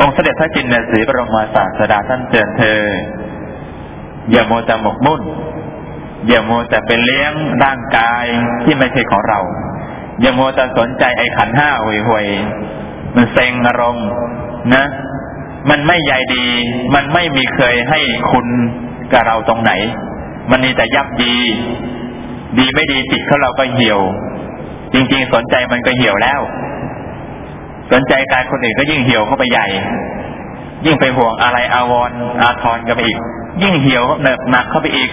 องค์เสด็จพระจินสีบรมศาสดาท่านเตือนเธอ อย่าโมจะหมกมุ่นอย่าโมจะเป็นเลี้ยงร่างกายที่ไม่ใช่ของเรา อย่าโมจะสนใจไอ้ขันห้าห่วยหวยมันเซ็งอารมณ์นะ มันไม่ใหญ่ดี มันไม่มีเคยให้คุณกับเราตรงไหน มันมีแต่ยับดี ดีไม่ดีจิตของเราก็เหี่ยว จริง ๆ สนใจมันก็เหี่ยวแล้ว สนใจกายคนอื่นก็ยิ่งเหี่ยวเข้าไปใหญ่ ยิ่งไปห่วงอะไรอาวรอาทรกันไปอีก ยิ่งเหี่ยวเนิบหนักเข้าไปอีก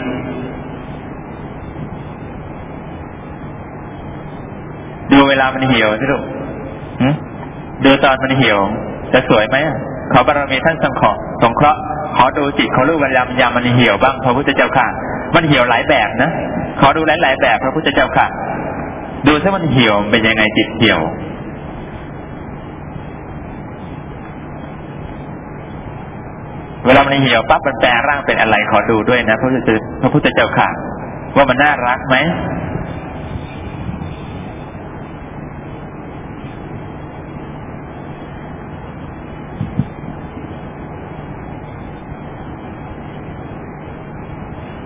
ดูเวลามันเหี่ยวสิลูกดูตอนมันเหี่ยว จะสวยไหมขอบารมีท่านสังขอสงเคราะห์ขอดูจิตเขาลูกเวลามันยามันเหี่ยวบ้างพระพุทธเจ้าค่ะ มันเหี่ยวหลายแบบนะขอดูหลายๆแบบพระพุทธเจ้าค่ะ ดูถ้ามันเหี่ยวเป็นยังไงจิตเหี่ยว เวลามันเหี่ยวปั๊บมันแปลร่างเป็นอะไรขอดูด้วยนะพระพุทธเจ้าพระพุทธเจ้าค่ะ ว่ามันน่ารักไหม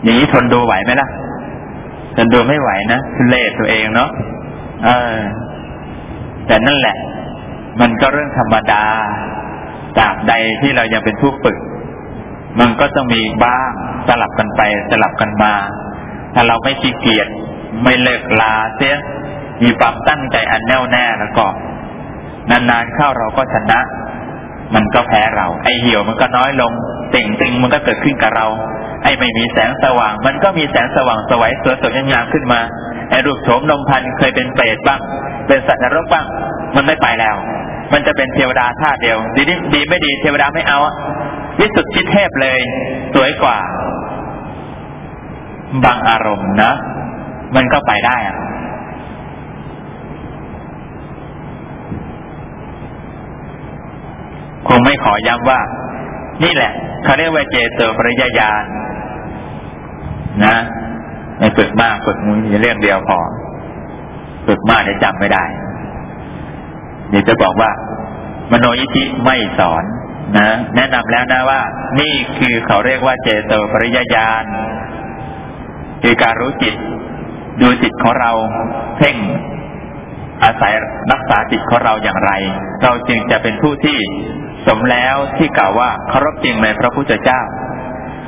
อย่างนี้ทนดูไหวไหมล่ะทนดูไม่ไหวนะทุเลศตัวเองเนาะออ แต่นั่นแหละ มันก็เรื่องธรรมดาจากใดที่เรายังเป็นผู้ฝึก มันก็ต้องมีบ้างสลับกันไปสลับกันมา ถ้าเราไม่ขี้เกียจไม่เลิกลาเสียมีความตั้งใจอันแน่วแน่แล้วก็ นานๆเข้าเราก็ชนะ มันก็แพ้เรา ไอเหี่ยวมันก็น้อยลงติ่งติงมันก็เกิดขึ้นกับเรา ไอไม่มีแสงสว่าง มันก็มีแสงสว่างสวยสวยสดงามขึ้นมาไอรูปโฉมนมพันเคยเป็นเปรตบ้าง เป็นสัตว์นรกบ้าง มันไม่ไปแล้ว มันจะเป็นเทวดาท่าเดียว ดีดีไม่ดีเทวดาไม่เอา วิสุทธิเทพเลย สวยกว่า บางอารมณ์นะ มันก็ไปได้อะคงไม่ขอย้ำว่า นี่แหละเขาเรียกว่าเจโตปริยญาณนะไม่ฝึกมากฝึกมีเรื่องเดียวพอ ฝึกมากจะจำไม่ได้ เดี๋ยวจะบอกว่า มโนยิธิไม่สอน นะ แนะนำแล้วนะว่า นี่คือเขาเรียกว่าเจโตปริยญาณคือการรู้จิต ดูจิตของเราเพ่งอาศัยรักษาจิตของเราอย่างไร เราจึงจะเป็นผู้ที่สมแล้วที่กล่าวว่าเคารพจริงในพระพุทธเจ้า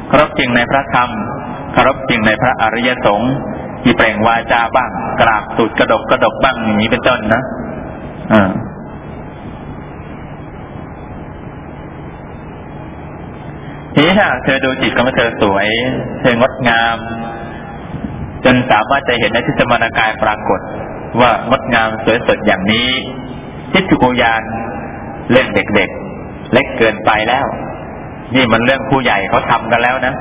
เคารพจริงในพระธรรมเคารพจริงในพระอริยสงฆ์ที่เปล่งวาจาบ้าง กราบตูดกระดกกระดกบ้างอย่างนี้เป็นต้นนะอ่า ทีนี้ถ้าเธอดูจิตของเธอสวย เธองดงาม จนสามารถจะเห็นในทิฏฐมนากายปรากฏ ว่างดงามสวยสดอย่างนี้ทิฏฐุโกยานเล่นเด็กๆ เล็กเกินไปแล้ว นี่มันเรื่องผู้ใหญ่เขาทำกันแล้วนะ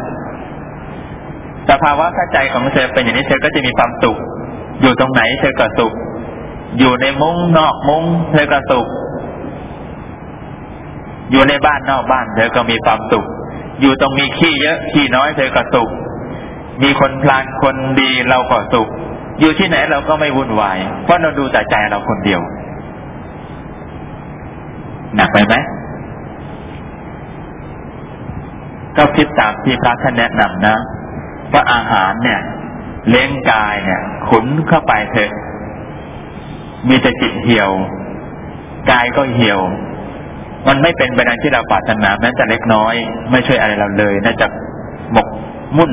สภาวะข้าใจของเธอเป็นอย่างนี้เธอก็จะมีความสุข อยู่ตรงไหนเธอก็สุข อยู่ในมุ้งนอกมุ้งเธอก็สุข อยู่ในบ้านนอกบ้าน เธอก็มีความสุข อยู่ตรงมีขี้เยอะขี้น้อยเธอก็สุข มีคนพลานคนดีเราก็สุข อยู่ที่ไหนเราก็ไม่วุ่นวาย เพราะเราดูแต่ใจเราคนเดียว หนักไปไหมก็คิดตามที่พระท่านแนะนำนะว่าอาหารเนี่ย เลี้ยงกายเนี่ย ขุนเข้าไปเถอะมีแต่จิตเหี่ยว กายก็เหี่ยว มันไม่เป็นไปดังที่เราปรารถนาแม้แต่เล็กน้อย ไม่ช่วยอะไรเราเลยน่าจะหมกมุ่น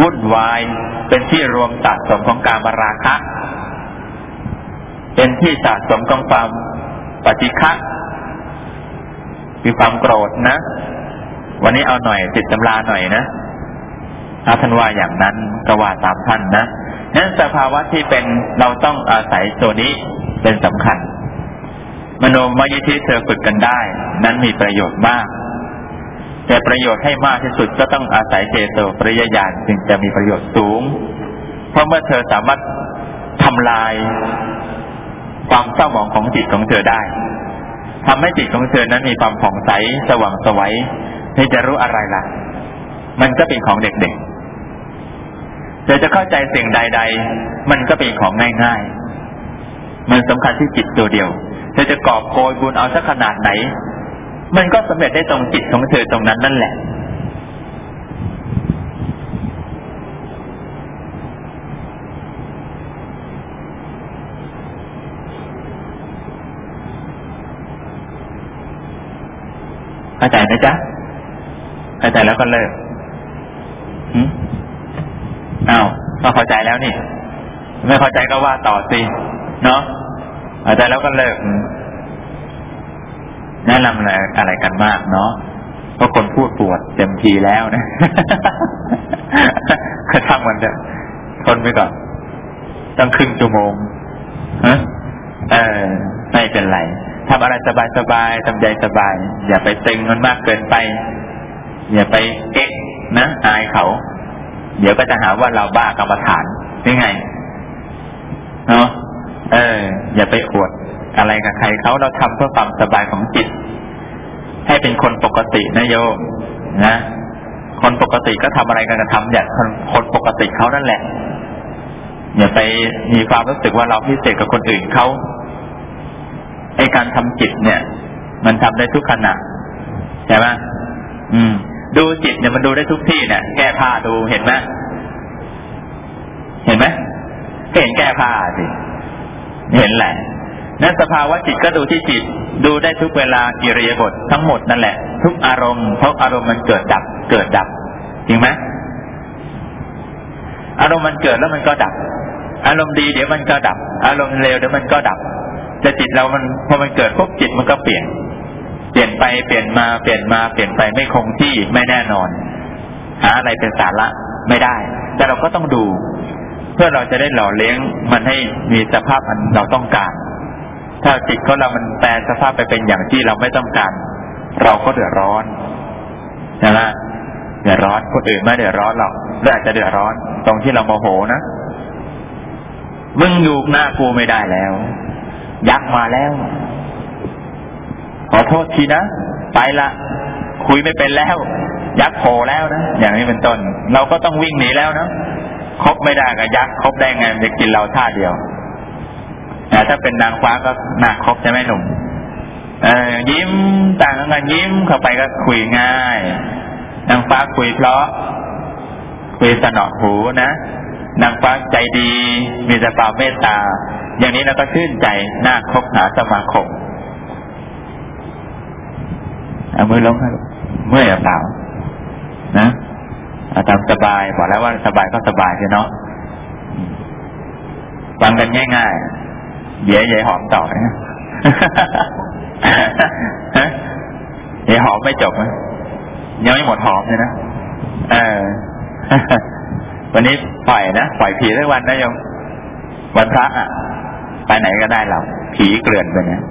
วุ่นวาย เป็นที่รวมสะสมของการมาราคะ เป็นที่สะสมของความปฏิฆะคือความโกรธนะ วันนี้เอาหน่อยติดตำราหน่อยนะถ้าท่านว่าอย่างนั้นก็ว่าตามท่านนะนั้นสภาวะที่เป็นเราต้องอาศัยตัวนี้เป็นสำคัญ มโนมยิธิเธอฝึกกันได้ นั้นมีประโยชน์มาก แต่ประโยชน์ให้มากที่สุดก็ต้องอาศัยเจโตปริยญาณจึงจะมีประโยชน์สูง เพราะเมื่อเธอสามารถทำลายความเศร้าหมองของจิตของเธอได้ทำให้จิตของเธอนั้นมีความผ่องใสสว่างสวัยที่จะรู้อะไรล่ะ มันก็เป็นของเด็กๆเธอจะเข้าใจสิ่งใด ๆ มันก็เป็นของง่ายๆมันสำคัญที่จิตตัวเดียว เธอจะกอบโกยบุญเอาสักขนาดไหน มันก็สำเร็จได้ตรงจิตของเธอตรงนั้นนั่นแหละ เข้าใจไหมจ๊ะเข้าใจแล้วก็เลิกอ้าวก็เข้าใจแล้วนี่ ไม่เข้าใจก็ว่าต่อสิ เนาะ เข้าใจแล้วก็เลิกแนะนำอะไรอะไรกันมากเนาะเพราะคนพูดปวดเต็มทีแล้วนะก็ทำมันเถอะทนไปก่อนต้งครึ่งชั่วโมงฮะเออไม่เป็นไรทำอะไรสบายสบายทำใจสบาย อย่าไปตึงมันมากเกินไป อย่าไปเก๊กนะอายเขา เดี๋ยวก็จะหาว่าเราบ้ากรรมฐานยังไงเนาะ เออ อย่าไปอวดอะไรกับใครเขาเราทำเพื่อความสบายของจิต ให้เป็นคนปกตินะโยมนะคนปกติก็ทำอะไรกันก็ทำอย่างคนคนปกติเขานั่นแหละ อย่าไปมีความรู้สึกว่าเราพิเศษกับคนอื่นเขาไอการทำจิตเนี่ย มันทำได้ทุกขณะใช่ไหมอืม ดูจิตเนี่ยมันดูได้ทุกที่เนี่ยแก้ผ้าดูเห็นไหมเห็นไหมก็เห็นแก้ผ้าสิ เห็นแหละนั้นสภาวะจิตก็ดูที่จิต ดูได้ทุกเวลากิริยาบททั้งหมดนั่นแหละ ทุกอารมณ์เพราะอารมณ์มันเกิดดับ เกิดดับ จริงไหมอารมณ์มันเกิดแล้วมันก็ดับ อารมณ์ดีเดี๋ยวมันก็ดับ อารมณ์เลวเดี๋ยวมันก็ดับ แต่จิตเรามันพอมันเกิดปุ๊บจิตมันก็เปลี่ยน เปลี่ยนไปเปลี่ยนมาเปลี่ยนมาเปลี่ยนไปไม่คงที่ไม่แน่นอน หาอะไรเป็นสาระไม่ได้ แต่เราก็ต้องดู เพื่อเราจะได้หล่อเลี้ยงมันให้มีสภาพอันเราต้องการ ถ้าจิตของเรามันแปลสภาพไปเป็นอย่างที่เราไม่ต้องการ เราก็เดือดร้อนนะเดือดร้อนคนอื่นไม่เดือดร้อนหรอกหรือาจจะเดือดร้อน ตรงที่เราโมโหนะมึงอยู่หน้ากูไม่ได้แล้ว ยักมาแล้ว ขอโทษทีนะ ไปละ คุยไม่เป็นแล้ว ยักโผล่แล้วนะ อย่างนี้เป็นต้น เราก็ต้องวิ่งหนีแล้วนะ คบไม่ได้กับยักษ์คบได้ไงมันจะกินเราท่าเดียวแต่ถ้าเป็นนางฟ้าก็น่าคบใช่ไหมหนุ่มเออยิ้มต่างกันยิ้มเข้าไปก็คุยง่าย นางฟ้าคุยเพราะคุยสนอหูนะนางฟ้าใจดี มีแต่ความเมตตา อย่างนี้เราก็ชื่นใจน่าคบหาสมาคมเอามือลงให้เมื่อยเปล่านะ ตามสบายบอกแล้วว่าสบายก็สบายใช่เนาะฟังกันง่ายๆเดี๋ยวยายหอมต่อนะยายหอมไม่จบนะยังไม่หมดหอมเลยนะเออวันนี้ปล่อยนะปล่อยผีทุกวันนะโยมวันพระอะไปไหนก็ได้เราผีเกลื่อนไปเนี่ย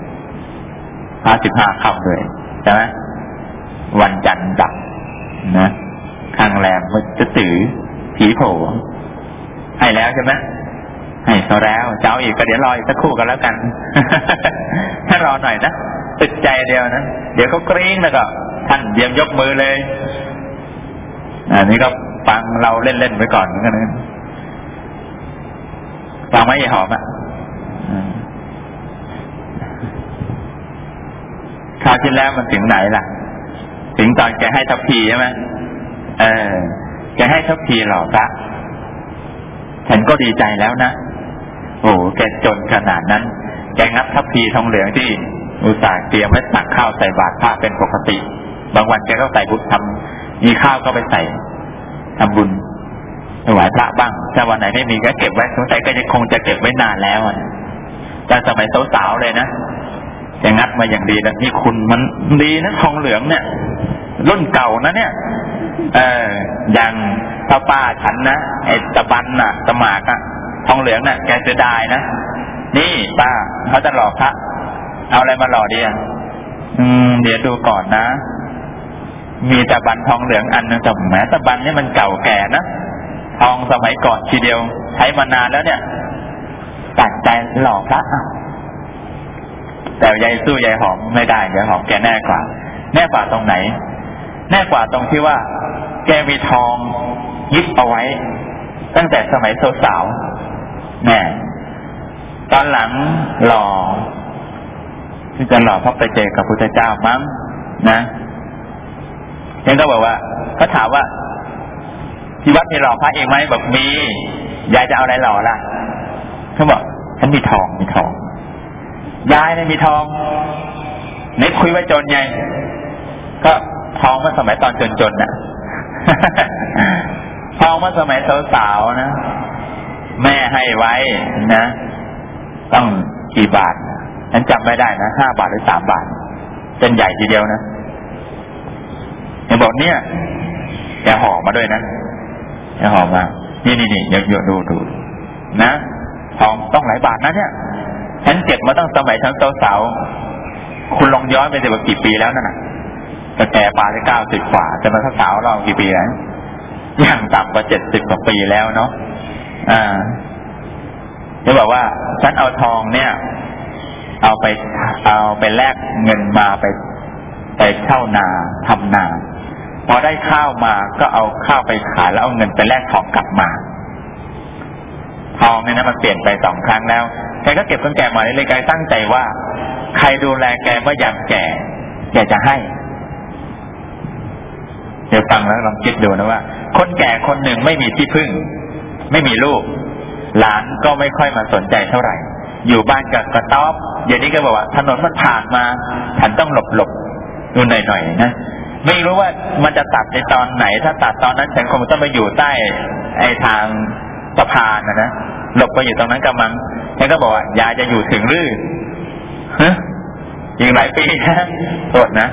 ห้าสิบห้าค่ำเลยใช่ไหมวันจันทร์ดับนะ ข้างแรมมันจะตื่อผีโผให้แล้วใช่ไหมให้เขาแล้วเจ้าอีกก็เดี๋ยวรออีกสักครู่กันแล้วกัน ถ้ารอหน่อยนะตึกใจเดียวนะเดี๋ยวเขากรี๊งแล้วก็ท่านเยี่ยมยกมือเลยอันนี้ก็ฟังเราเล่นๆไว้ก่อนเหมือนกันนะฟังไหมยหอมอะคราวที่แล้วมันถึงไหนล่ะ ถึงตอนแกให้ทัพพีใช่ไหม เออ แกให้ทัพพีหรอพระฉันก็ดีใจแล้วนะ โอ้แกจนขนาดนั้น แกงัดทัพพีทองเหลืองที่อุตส่าห์เตรียมไว้ตักข้าวใส่บาตรพระเป็นปกติ บางวันแกก็ใส่บุญทำมีข้าวก็ไปใส่ทำบุญถวายพระบ้างถ้าวันไหนไม่มีก็เก็บไว้สงสัยก็จะคงจะเก็บไว้นานแล้วแต่สมัยสาวๆเลยนะจะงัดมาอย่างดีแล้วนี่คุณมันดีนะทองเหลืองเนี่ย รุ่นเก่านะเนี่ย เอออย่างพ่อป้าฉันนะไอ้ตะบันน่ะตะหมากอะทองเหลืองน่ะ แกจะได้นะ นี่ป้าเขาจะหล่อพระเอาอะไรมาหล่อดีอะอืม เดี๋ยวดูก่อนนะ มีตะบันทองเหลืองอันนึงแต่แม้ตะบันนี่มันเก่าแก่นะทองสมัยก่อนทีเดียว ใช้มานานแล้วเนี่ยตัดใจหล่อพระแต่ยายสู้ยายหอมไม่ได้ยายหอมแกแน่กว่าแน่กว่าตรงไหน แน่กว่าตรงที่ว่า แกมีทองยึดเอาไว้ ตั้งแต่สมัยสาวๆแน่ตอนหลังหล่อที่จะหล่อเพราะไปเจอกับพุทธเจ้ามั้งนะยังก็บอกว่าเขาถามว่าที่วัดมีหล่อพระเองไหมบอกมียายจะเอาอะไรหล่อล่ะเขาบอกฉันมีทองมีทองยายเนี่ยมีทองเน็ตคุยว่าจนไงก็ ทองเมื่อสมัยตอนจนๆน่ะทองเมื่อสมัยสาวๆนะ แม่ให้ไว้นะ ต้องกี่บาทฉันจำไม่ได้นะห้าบาทหรือสามบาท เป็นใหญ่ทีเดียวนะอย่าบอกเนี่ยแกห่อมาด้วยนะแกห่อมา นี่นี่นี่เยอะๆดูดูนะทองต้องหลายบาทนะเนี่ยฉันเก็บมาตั้งสมัยฉันสาวๆคุณลองย้อนไปสิว่ากี่ปีแล้วนั่นน่ะ แต่แก่ปาได้เก้าสิบกว่าจะมาสาวเรากี่ปีแล้วอย่างต่ำกว่าเจ็ดสิบกว่าปีแล้วเนาะอ่าจะบอกว่าฉันเอาทองเนี่ย เอาไปเอาไปแลกเงินมาไปไปเช่านาทำนา พอได้ข้าวมาก็เอาข้าวไปขายแล้วเอาเงินไปแลกทองกลับมา ทองเนี่ยนะมันเปลี่ยนไปสองครั้งแล้วแกก็เก็บตั้งแกมาเรื่อยแกตั้งใจว่า ใครดูแลแกเมื่อยามแก่แกจะให้ เดี๋ยวฟังแล้วลองคิดดูนะว่า คนแก่คนหนึ่งไม่มีที่พึ่ง ไม่มีลูก หลานก็ไม่ค่อยมาสนใจเท่าไหร่ อยู่บ้านกับกระต๊อบเดี๋ยวนี้ก็บอกว่า ถนนมันผ่านมา ฉันต้องหลบหลบดูหน่อยๆนะไม่รู้ว่ามันจะตัดในตอนไหน ถ้าตัดตอนนั้นฉันคงต้องไปอยู่ใต้ไอ้ทางสะพานนะนะหลบไปอยู่ตรงนั้นกำมังฉันก็บอกว่ายายจะอยู่ถึงรื้อฮะอีกหลายปีนะโทษนะ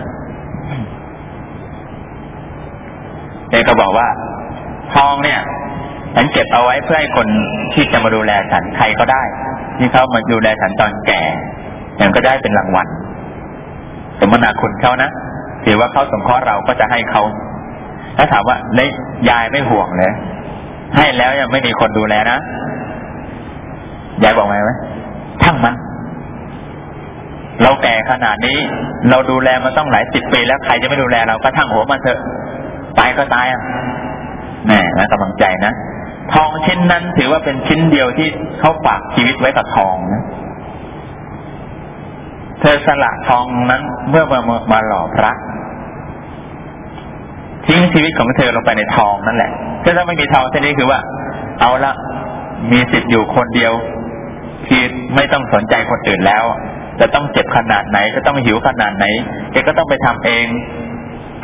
แกก็บอกว่า ทองเนี่ยฉันเก็บเอาไว้เพื่อให้คนที่จะมาดูแลฉันใครก็ได้ที่เขามาดูแลฉันตอนแก่ฉันก็ได้เป็นรางวัลสมนาคุณเขานะถือว่าเขาสงเคราะห์เราก็จะให้เขาถ้าถามว่าเลยยายไม่ห่วงเลยให้แล้วยังไม่มีคนดูแลนะยายบอกไหมไหมทั้งมัน เราแก่ขนาดนี้ เราดูแลมาต้องหลายสิบปีแล้วใครจะไม่ดูแลเราก็ทั้งหัวมันเถอะ ตายก็ตายอะแน่นะกำลังใจนะทองชิ้นนั้นถือว่าเป็นชิ้นเดียวที่เขาฝากชีวิตไว้กับทองนะเธอสละทองนั้นเมื่อมามาหล่อพระทิ้งชีวิตของเธอลงไปในทองนั่นแหละถ้าไม่มีทองเช่นนี้คือว่า เอาละมีสิทธิ์อยู่คนเดียวที่ไม่ต้องสนใจคนอื่นแล้ว จะต้องเจ็บขนาดไหนจะต้องหิวขนาดไหนแกก็ต้องไปทำเอง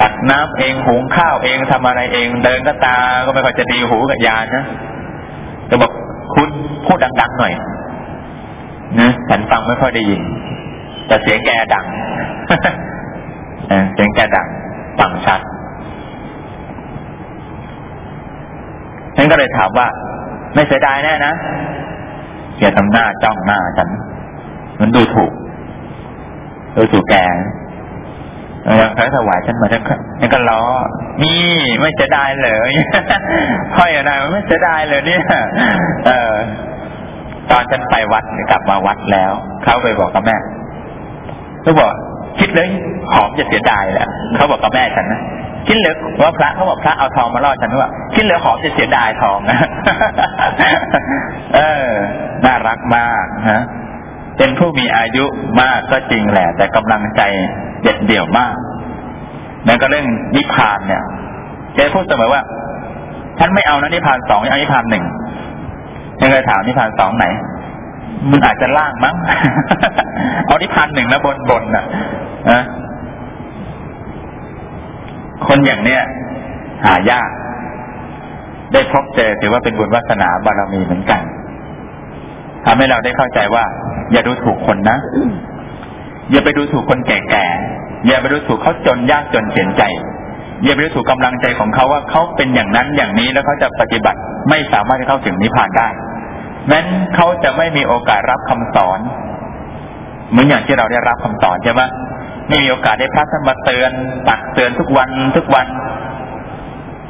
ตักน้ำเองหุงข้าวเองทำอะไรเอง เดินก็ตาก็ไม่ค่อยจะดีหูกับยานนะจะบอกคุณพูดดังๆหน่อยนะฉันฟังไม่ค่อยได้ยิน แต่เสียงแกดังเสียงแกดังฟังชัดฉันก็เลยถามว่า ไม่เสียดายแน่นะแกทำหน้าจ้องหน้าฉัน มันดูถูก ดูถูกแก ยังเขาถวายฉันมาฉันฉันก็ล้อ นี่ไม่เสียดายเลยค่อยอะไรมันไม่เสียดายเลยเนี่ยเออ ตอนฉันไปวัดกลับมาวัดแล้ว เขาไปบอกกับแม่เขาบอกคิดเลยหอมจะเสียดายแหละเขาบอกกับแม่ฉันนะคิดเหลือว่าพระเขาบอกพระเอาทองมาล่อฉันว่าคิดเหลือหอมจะเสียดายทองนะเออ น่ารักมากฮะ เป็นผู้มีอายุมากก็จริงแหละ แต่กำลังใจเด็ดเดี่ยวมากนั่นก็เรื่องนิพพานเนี่ยแกพูดเสมอว่า ฉันไม่เอานะนิพพานสองเอานิพพานหนึ่งยังเคยถามนิพพานสองไหน มันอาจจะล่างมั้ง เอานิพพานหนึ่งแล้วบนบนน่ะนะคนอย่างเนี้ยหายาก ได้พบเจอถือว่าเป็นบุญวาสนาบารมีเหมือนกัน ทำให้เราได้เข้าใจว่า อย่าดูถูกคนนะ อย่าไปดูถูกคนแก่ๆ อย่าไปดูถูกเขาจนยากจนเสียใจ อย่าไปดูถูกกำลังใจของเขาว่าเขาเป็นอย่างนั้นอย่างนี้แล้วเขาจะปฏิบัติไม่สามารถจะเข้าถึงนิพพานได้แม้นเขาจะไม่มีโอกาสรับคำสอน เหมือนอย่างที่เราได้รับคำสอนใช่ไหมไม่มีโอกาสได้พระท่านมาเตือนตักเตือนทุกวันทุกวัน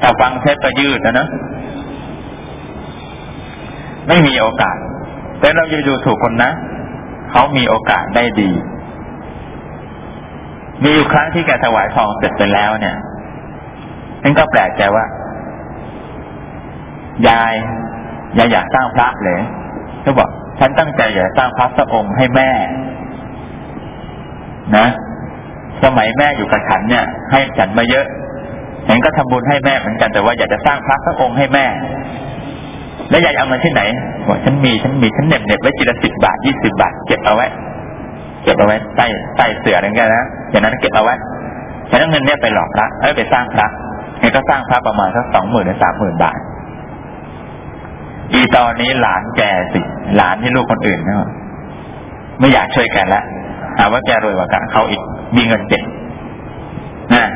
แต่ฟังเทศก็ยืดนะนะไม่มีโอกาส แต่เราจะดูถูกคนนะเขามีโอกาสได้ดี มีอยู่ครั้งที่แกถวายทองเสร็จไปแล้วเนี่ยนั่นก็แปลกใจว่า ยายยายอยากสร้างพระเลยเขาบอก ฉันตั้งใจอยากสร้างพระสักองค์ให้แม่ นะ สมัยแม่อยู่กับฉันเนี่ย ให้ฉันมาเยอะฉันก็ทำบุญให้แม่เหมือนกันแต่ว่าอยากจะสร้างพระสักองค์ให้แม่ แล้วยายเอาเงินที่ไหนบอกฉันมีฉันมีฉันเน็บเน็บไว้จีละสิบบาทยี่สิบาทเก็บเอาไว้ เก็บเอาไว้ใต้ใต้เสืออะไรเงี้ยนะอย่างนั้นเก็บเอาไว้ฉันเอาเงินเนี้ยไปหลอกพระเอ้ไปสร้างพระเี่ก็สร้างพระประมาณสักสองหมื่นหรือสามหมื่นบาท อีตอนนี้หลานแกสิ หลานที่ลูกคนอื่นเนาะไม่อยากช่วยแกแล้วหาว่าแกรวยกว่ากันเขาอีกมีเงินเก็บนะ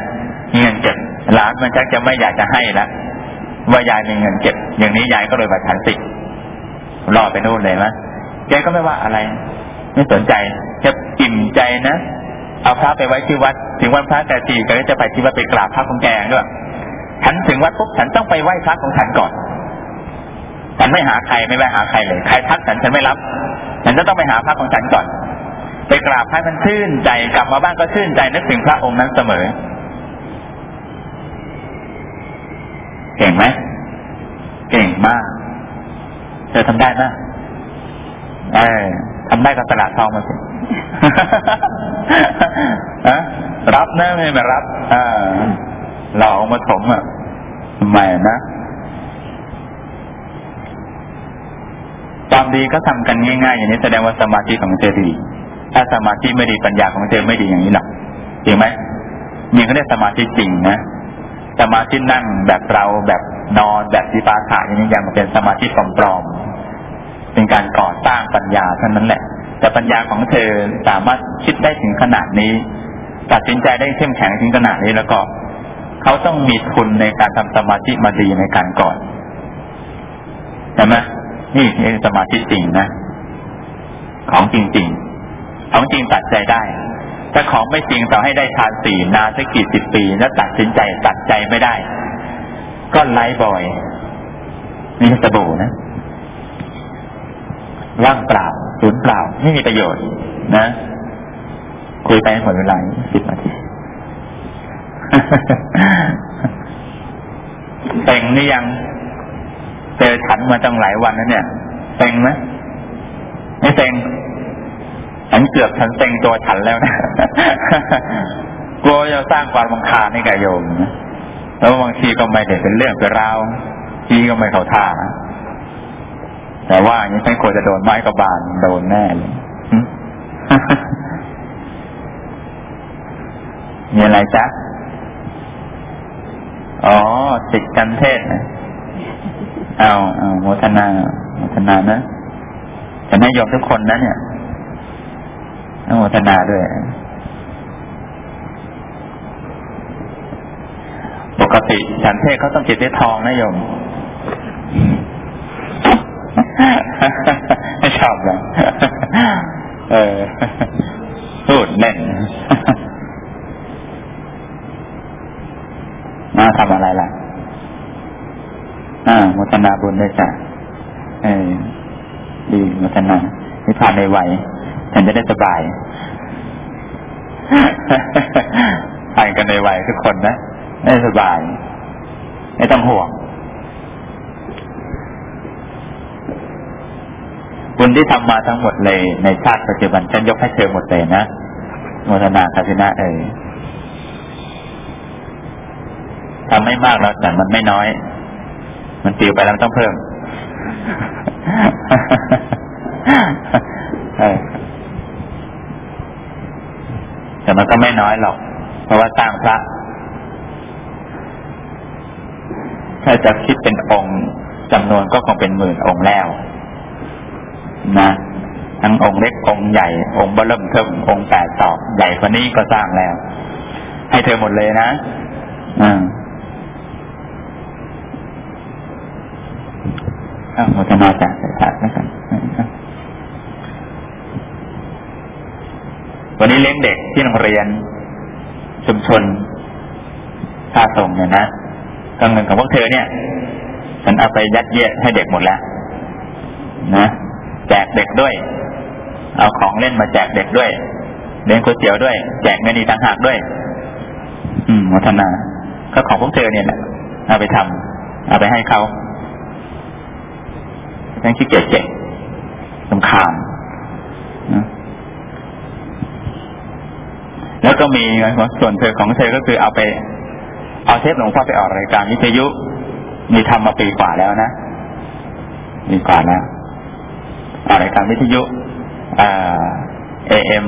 มีเงินเก็บหลานมันชักจะไม่อยากจะให้แล้ว ว่ายายมีเงินเก็บ อย่างนี้ยายก็เลยบัตรฐานสิรอไปนู่นเลยนะแกก็ไม่ว่าอะไร ไม่สนใจจะอิ่มใจนะเอาพระไปไว้ที่วัด ถึงวันพระแต่ทีก็จะไปที่วัดไปกราบพระของแกด้วยฉันถึงวัดปุ๊บฉันต้องไปไหว้พระของฉันก่อนฉันไม่หาใครไม่ไปหาใครเลยใครทักฉันฉันไม่รับ ฉันจะต้องไปหาพระของฉันก่อน ไปกราบพระมันชื่นใจกลับมาบ้านก็ชื่นใจนึกถึงพระองค์นั้นเสมอ เก่งไหมเก่งมาก เธอทำได้ไหมเออทำได้ก็ตลาดทองมาสิอะรับนะไม่มารับอ่าเราเอามาถมอะทำไมนะความดีก็ทำกันง่ายๆอย่างนี้แสดงว่าสมาธิของเธอดี ถ้าสมาธิไม่ดีปัญญาของเธอไม่ดีอย่างนี้หรอกจริงไหมมีเขาเรียกสมาธิจริงนะ สมาธินั่งแบบเราแบบนอนแบบสีปาถาอย่างนี้ยังเป็นสมาธิปลอมๆเป็นการก่อสร้างปัญญาเท่านั้นแหละ แต่ปัญญาของเธอสามารถคิดได้ถึงขนาดนี้ ตัดสินใจได้เข้มแข็งถึงขนาดนี้แล้วก็เขาต้องมีทุนในการทำสมาธิมาดีในการก่อนใช่ไหมนี่คือสมาธิจริงนะ ของจริงๆของจริงตัดใจได้ ถ้าของไม่จริงต่อให้ได้ทานสี่นานสักกี่สิบปี แล้วตัดสินใจตัดใจไม่ได้ ก็ไล่บ่อย นี่สบู่นะว่างเปล่าสูญเปล่าไม่มีประโยชน์ นะ คุยไปหมดเวลาสิบนาทีเต็งนี่ยังเจอฉันมาตั้งหลายวันแล้วเนี่ยเต็งไหมไม่เต็ง ฉันเกือบฉันเต็งตัวฉันแล้วนะกลัวจะสร้างความบังคาให้กับโยมแล้วบางทีก็ไม่ได้เป็นเรื่องเป็นราวทีก็ไม่เข้าท่าแต่ว่าอย่างนี้ฉันควรจะโดนไม้กระบาลโดนแน่เลยมีอะไรจ๊ะ อ๋อสิทธิกันเทศนะเอาเอาโมทนาโมทนานะจะให้ยอมทุกคนนะเนี่ย อโมทนาด้วย ปกติฉันเทศเขาต้องจิตได้ทองนะโยมไม่ชอบเลยเออพูดเล่นมาทำอะไรล่ะ อ่ามุทนาบุญด้วยจ้ะเออดีมุทนานิพพานในวัย ฉันจะได้สบายไปกันในวัยทุกคนนะได้สบาย ไม่ต้องห่วงบุญที่ทำมาทั้งหมดเลยในชาติปัจจุบันฉันยกให้เธอหมดเลยนะโมทนาคาสินะเออทำไม่มากแล้วแต่มันไม่น้อย มันติวไปแล้วต้องเพิ่มแต่มัน ก็ไม่น้อยหรอก เพราะว่าสร้างพระ ถ้าจะคิดเป็นองค์จำนวนก็คงเป็นหมื่นองค์แล้ว นะ ทั้งองค์เล็กองค์ใหญ่ องค์เบิ่มเทิมองค์แปดศอกใหญ่กว่านี้ก็สร้างแล้ว ให้เธอหมดเลยนะอ่าข้าโมทนาจากสายขาดนะครับ วันนี้เลี้ยงเด็กที่โรงเรียน ชุมชนท่าทรงเนี่ยนะกำเงินของพวกเธอเนี่ย ฉันเอาไปยัดเยียดให้เด็กหมดแล้วนะแจกเด็กด้วย เอาของเล่นมาแจกเด็กด้วยเลี้ยงก๋วยเตี๋ยวด้วย แจกเงินอีกต่างหากด้วย อืมโมทนา ก็ของพวกเธอเนี่ยแหละเอาไปทำเอาไปให้เขาทั้งขี้เกียจเจ็บสำคาญ แล้วก็มีส่วนเธอของเธอก็คือเอาไป เอาเทปหลวงพ่อไปออกรายการวิทยุ มีทำมาปีกว่าแล้วนะปีกว่าแล้วออกรายการวิทยุเอ็ม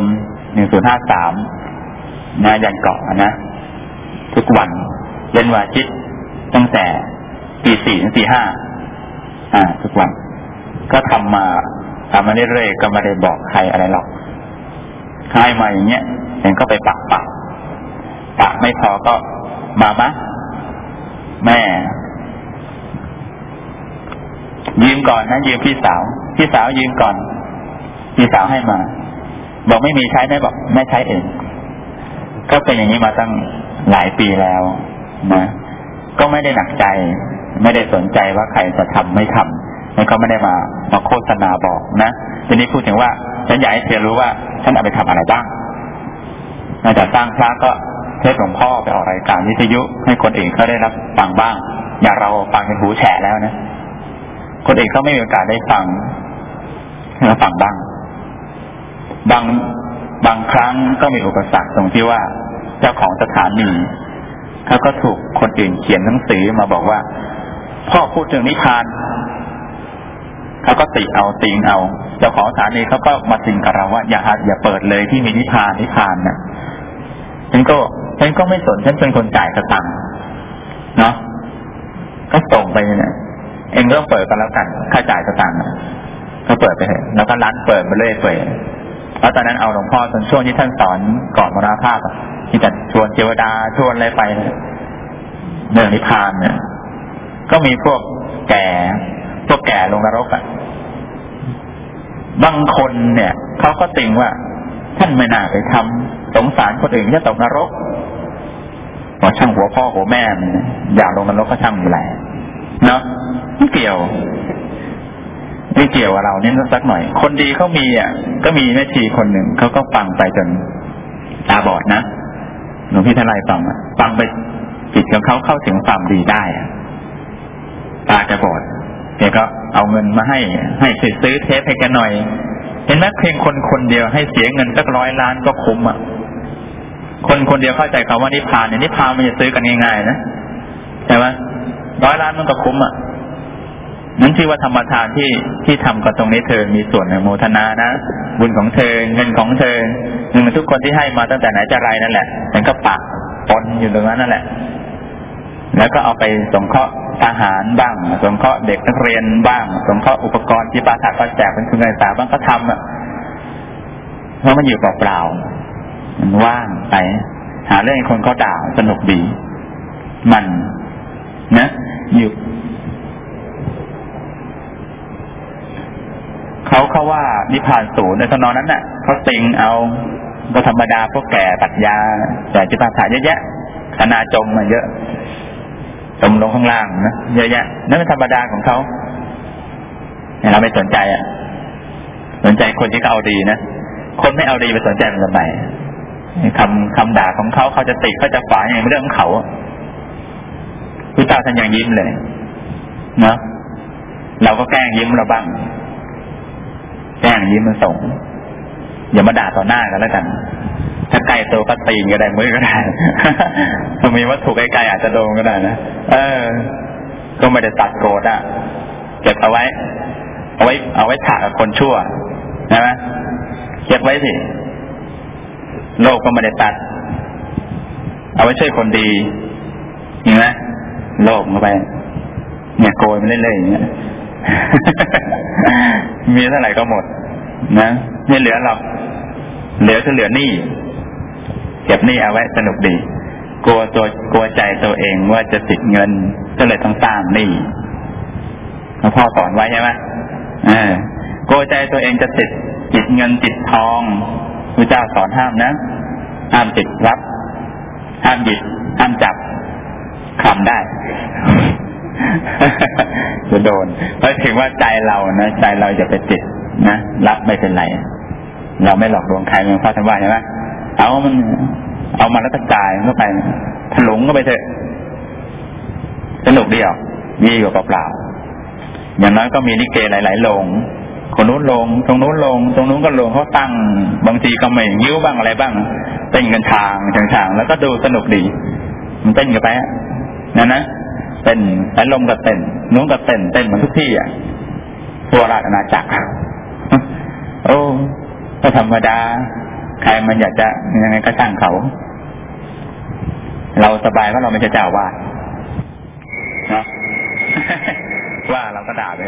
หนึ่งศูนย์ห้าสามนะยันเกาะนะ ทุกวันเย็นวาทิตตั้งแต่ปีสี่ถึงปีห้าอ่า ทุกวัน ก็ทำมาทำมาเรื่อยๆก็ไม่ได้บอกใครอะไรหรอก ใครมาอย่างเงี้ยเห็นก็ไปปักปักปักไม่พอก็มามะแม่ ยืมก่อนนะยืมพี่สาว พี่สาวยืมก่อน พี่สาวให้มา บอกไม่มีใช้ไหมบอกไม่ใช้เองก็เป็นอย่างนี้มาตั้งหลายปีแล้วนะก็ไม่ได้หนักใจ ไม่ได้สนใจว่าใครจะทำไม่ทำ นก็ไม่ได้มามาโฆษณาบอกนะทีนี้พูดถึงว่าฉันอยากให้เธอรู้ว่าฉันเอาไปทำอะไรบ้างนอกจากสร้างพระก็เทศหลวงพ่อไปออกรายการวิทยุ ให้คนอื่นเขาได้รับฟังบ้าง อย่างเราฟังเป็นหูแฉะแล้วนะคนอื่นเขาไม่มีโอกาสได้ฟังให้เราฟังบ้าง บางบางครั้งก็มีอุปสรรคตรงที่ว่า เจ้าของสถานีเขาก็ถูกคนอื่นเขียนหนังสือมาบอกว่า พ่อพูดถึงนิพพาน เขาก็ติเอาติงเอาเจ้าของสถานีเขาก็มาติงกับเราว่าอย่าอย่าเปิดเลยที่มีนิพานนิพานนะฉันก็ฉันก็ไม่สนฉันเป็นคนจ่ายสตังเนาะก็ส่งไปเนี่ยเองก็เปิดกันแล้วกันค่าจ่ายสตังก็เปิดไปเลยแล้วก็ร้านเปิดไปเรื่อยเปื่อยแล้วตอนนั้นเอาหลวงพ่อตอนช่วงที่ท่านสอนก่อนมรณภาพที่จะชวนเทวดาชวนอะไรไปเรื่องนิพพานเนี่ย ก็มีพวกแก่ พวกแก่ลงนรกอะบางคนเนี่ยเขาก็ติงว่า ท่านไม่น่าไปทำสงสารคนอื่นจะตกนรกพอช่างหัวพ่อหัวแม่อยากลงนรกก็ช่างอยู่แหละเนาะไม่เกี่ยวไม่เกี่ยวกับเราเนี่ยสักหน่อย คนดีเขามีอะ ก็มีแม่ชีคนหนึ่งเขาก็ฟังไปจนตาบอดนะหลวงพี่ทลายฟังฟังไปจิตของเขาเข้าถึงความดีได้ตาจะบอด แกก็เอาเงินมาให้ ให้ซื้อเทปให้แกหน่อย เห็นไหมเพียงคนคนเดียวให้เสียเงินสักร้อยล้านก็คุ้มอะ คนคนเดียวเข้าใจคำว่านิพานเนี่ยนิพานมันจะซื้อกันง่ายๆนะใช่ไหมร้อยล้านมันก็คุ้มอะนั่นที่ว่าธรรมทานที่ที่ทำกับตรงนี้เธอมีส่วนในโมทนานะ บุญของเธอเงินของเธอเงินทุกคนที่ให้มาตั้งแต่ไหนจะไรนั่นแหละมันก็ปะปนอยู่ตรงนั้นนั่นแหละ แล้วก็เอาไปสงเคราะห์ทหารบ้าง สงเคราะห์เด็กนักเรียนบ้าง สงเคราะห์อุปกรณ์ที่ปาถะก็แจกเป็นทุนการศึกษาบ้างก็ทำอะเพราะมันอยู่เปล่าๆมันว่างไป หาเรื่องให้คนเขาด่าสนุกดี มันนะอยู่เขาเขาว่านิพพานศูนย์ในตอนนั้นน่ะเขาติงเอาก็ธรรมดาพวกแก่ปัจญาแต่จิตาถาเยอะแยะคณาจมมาเยอะ จมลงข้างล่างนะเยอะแยะนั่นเป็นธรรมดาของเขาเราไม่สนใจอะ สนใจคนที่เขาเอาดีนะคนไม่เอาดีไปสนใจมันทำไมคำคำด่าของเขาเขาจะติเขาจะฝาอย่างเรื่องของเขาพุทธเจ้าท่านยังยิ้มเลยเนาะเราก็แกล้งยิ้มเราบ้างแจ้งยิ้มมันส่งอย่ามาด่าต่อหน้ากันแล้วกัน ใกล้ตัวก็ตีนก็ได้มือก็ได้ถ้ามีวัตถุใกล้ๆอาจจะโดนก็ได้นะเออ ก็ไม่ได้ตัดโกรธอะเก็บเอาไว้ เอาไว้ เอาไว้ถากกับคนชั่วนะไหมเก็บไว้สิโลกก็ไม่ได้ตัด เอาไว้ช่วยคนดีเห็นไหมโลกเข้าไป เนี่ยโกยมันเรื่อยๆอย่างเงี้ยมีเท่าไหร่ก็หมด นะไม่เหลือหรอกเหลือจะเหลือหนี้ เก็บหนี้เอาไว้สนุกดี กลัวตัวกลัวใจตัวเองว่าจะติดเงินก็เลยต้องสร้างหนี้พ่อสอนไว้ใช่ไหมอ่ากลัวใจตัวเองจะติดติดเงินติดทองพระเจ้าสอนห้ามนะห้ามติดรับ ห้ามหยิบห้ามจับคำได้จะโดนเพราะถึงว่าใจเรานะใจเราจะไปติดนะรับไม่เป็นไร เราไม่หลอกลวงใครเหมือนพ่อท่านว่าใช่ไหม เอามัน เอามาแล้วก็จ่ายเข้าไปถลุงก็ไปเถอะสนุกดีอะดีกว่าเปล่าๆอย่างน้อยก็มีลิเกหลาย ๆ ลงคนนู้นลง ตรงนู้นลง ตรงนู้นก็ลงเขาตั้ง บางทีก็ไม่ยิ้วบ้างอะไรบ้างเต้นกันทางทางๆแล้วก็ดูสนุกดี มันเต้นกันไปนะนะเต้นแล้ลมก็เต้นนุ้งก็เต้นเต้นเหมือนทุกที่อะทั่วราชอาณาจักรโอ้ก็ธรรมดา ใครมันอยากจะยังไงก็ช่างเขา เราสบายเพราะเราไม่ใช่เจ้าว่าเนาะว่าเราก็ด่าไป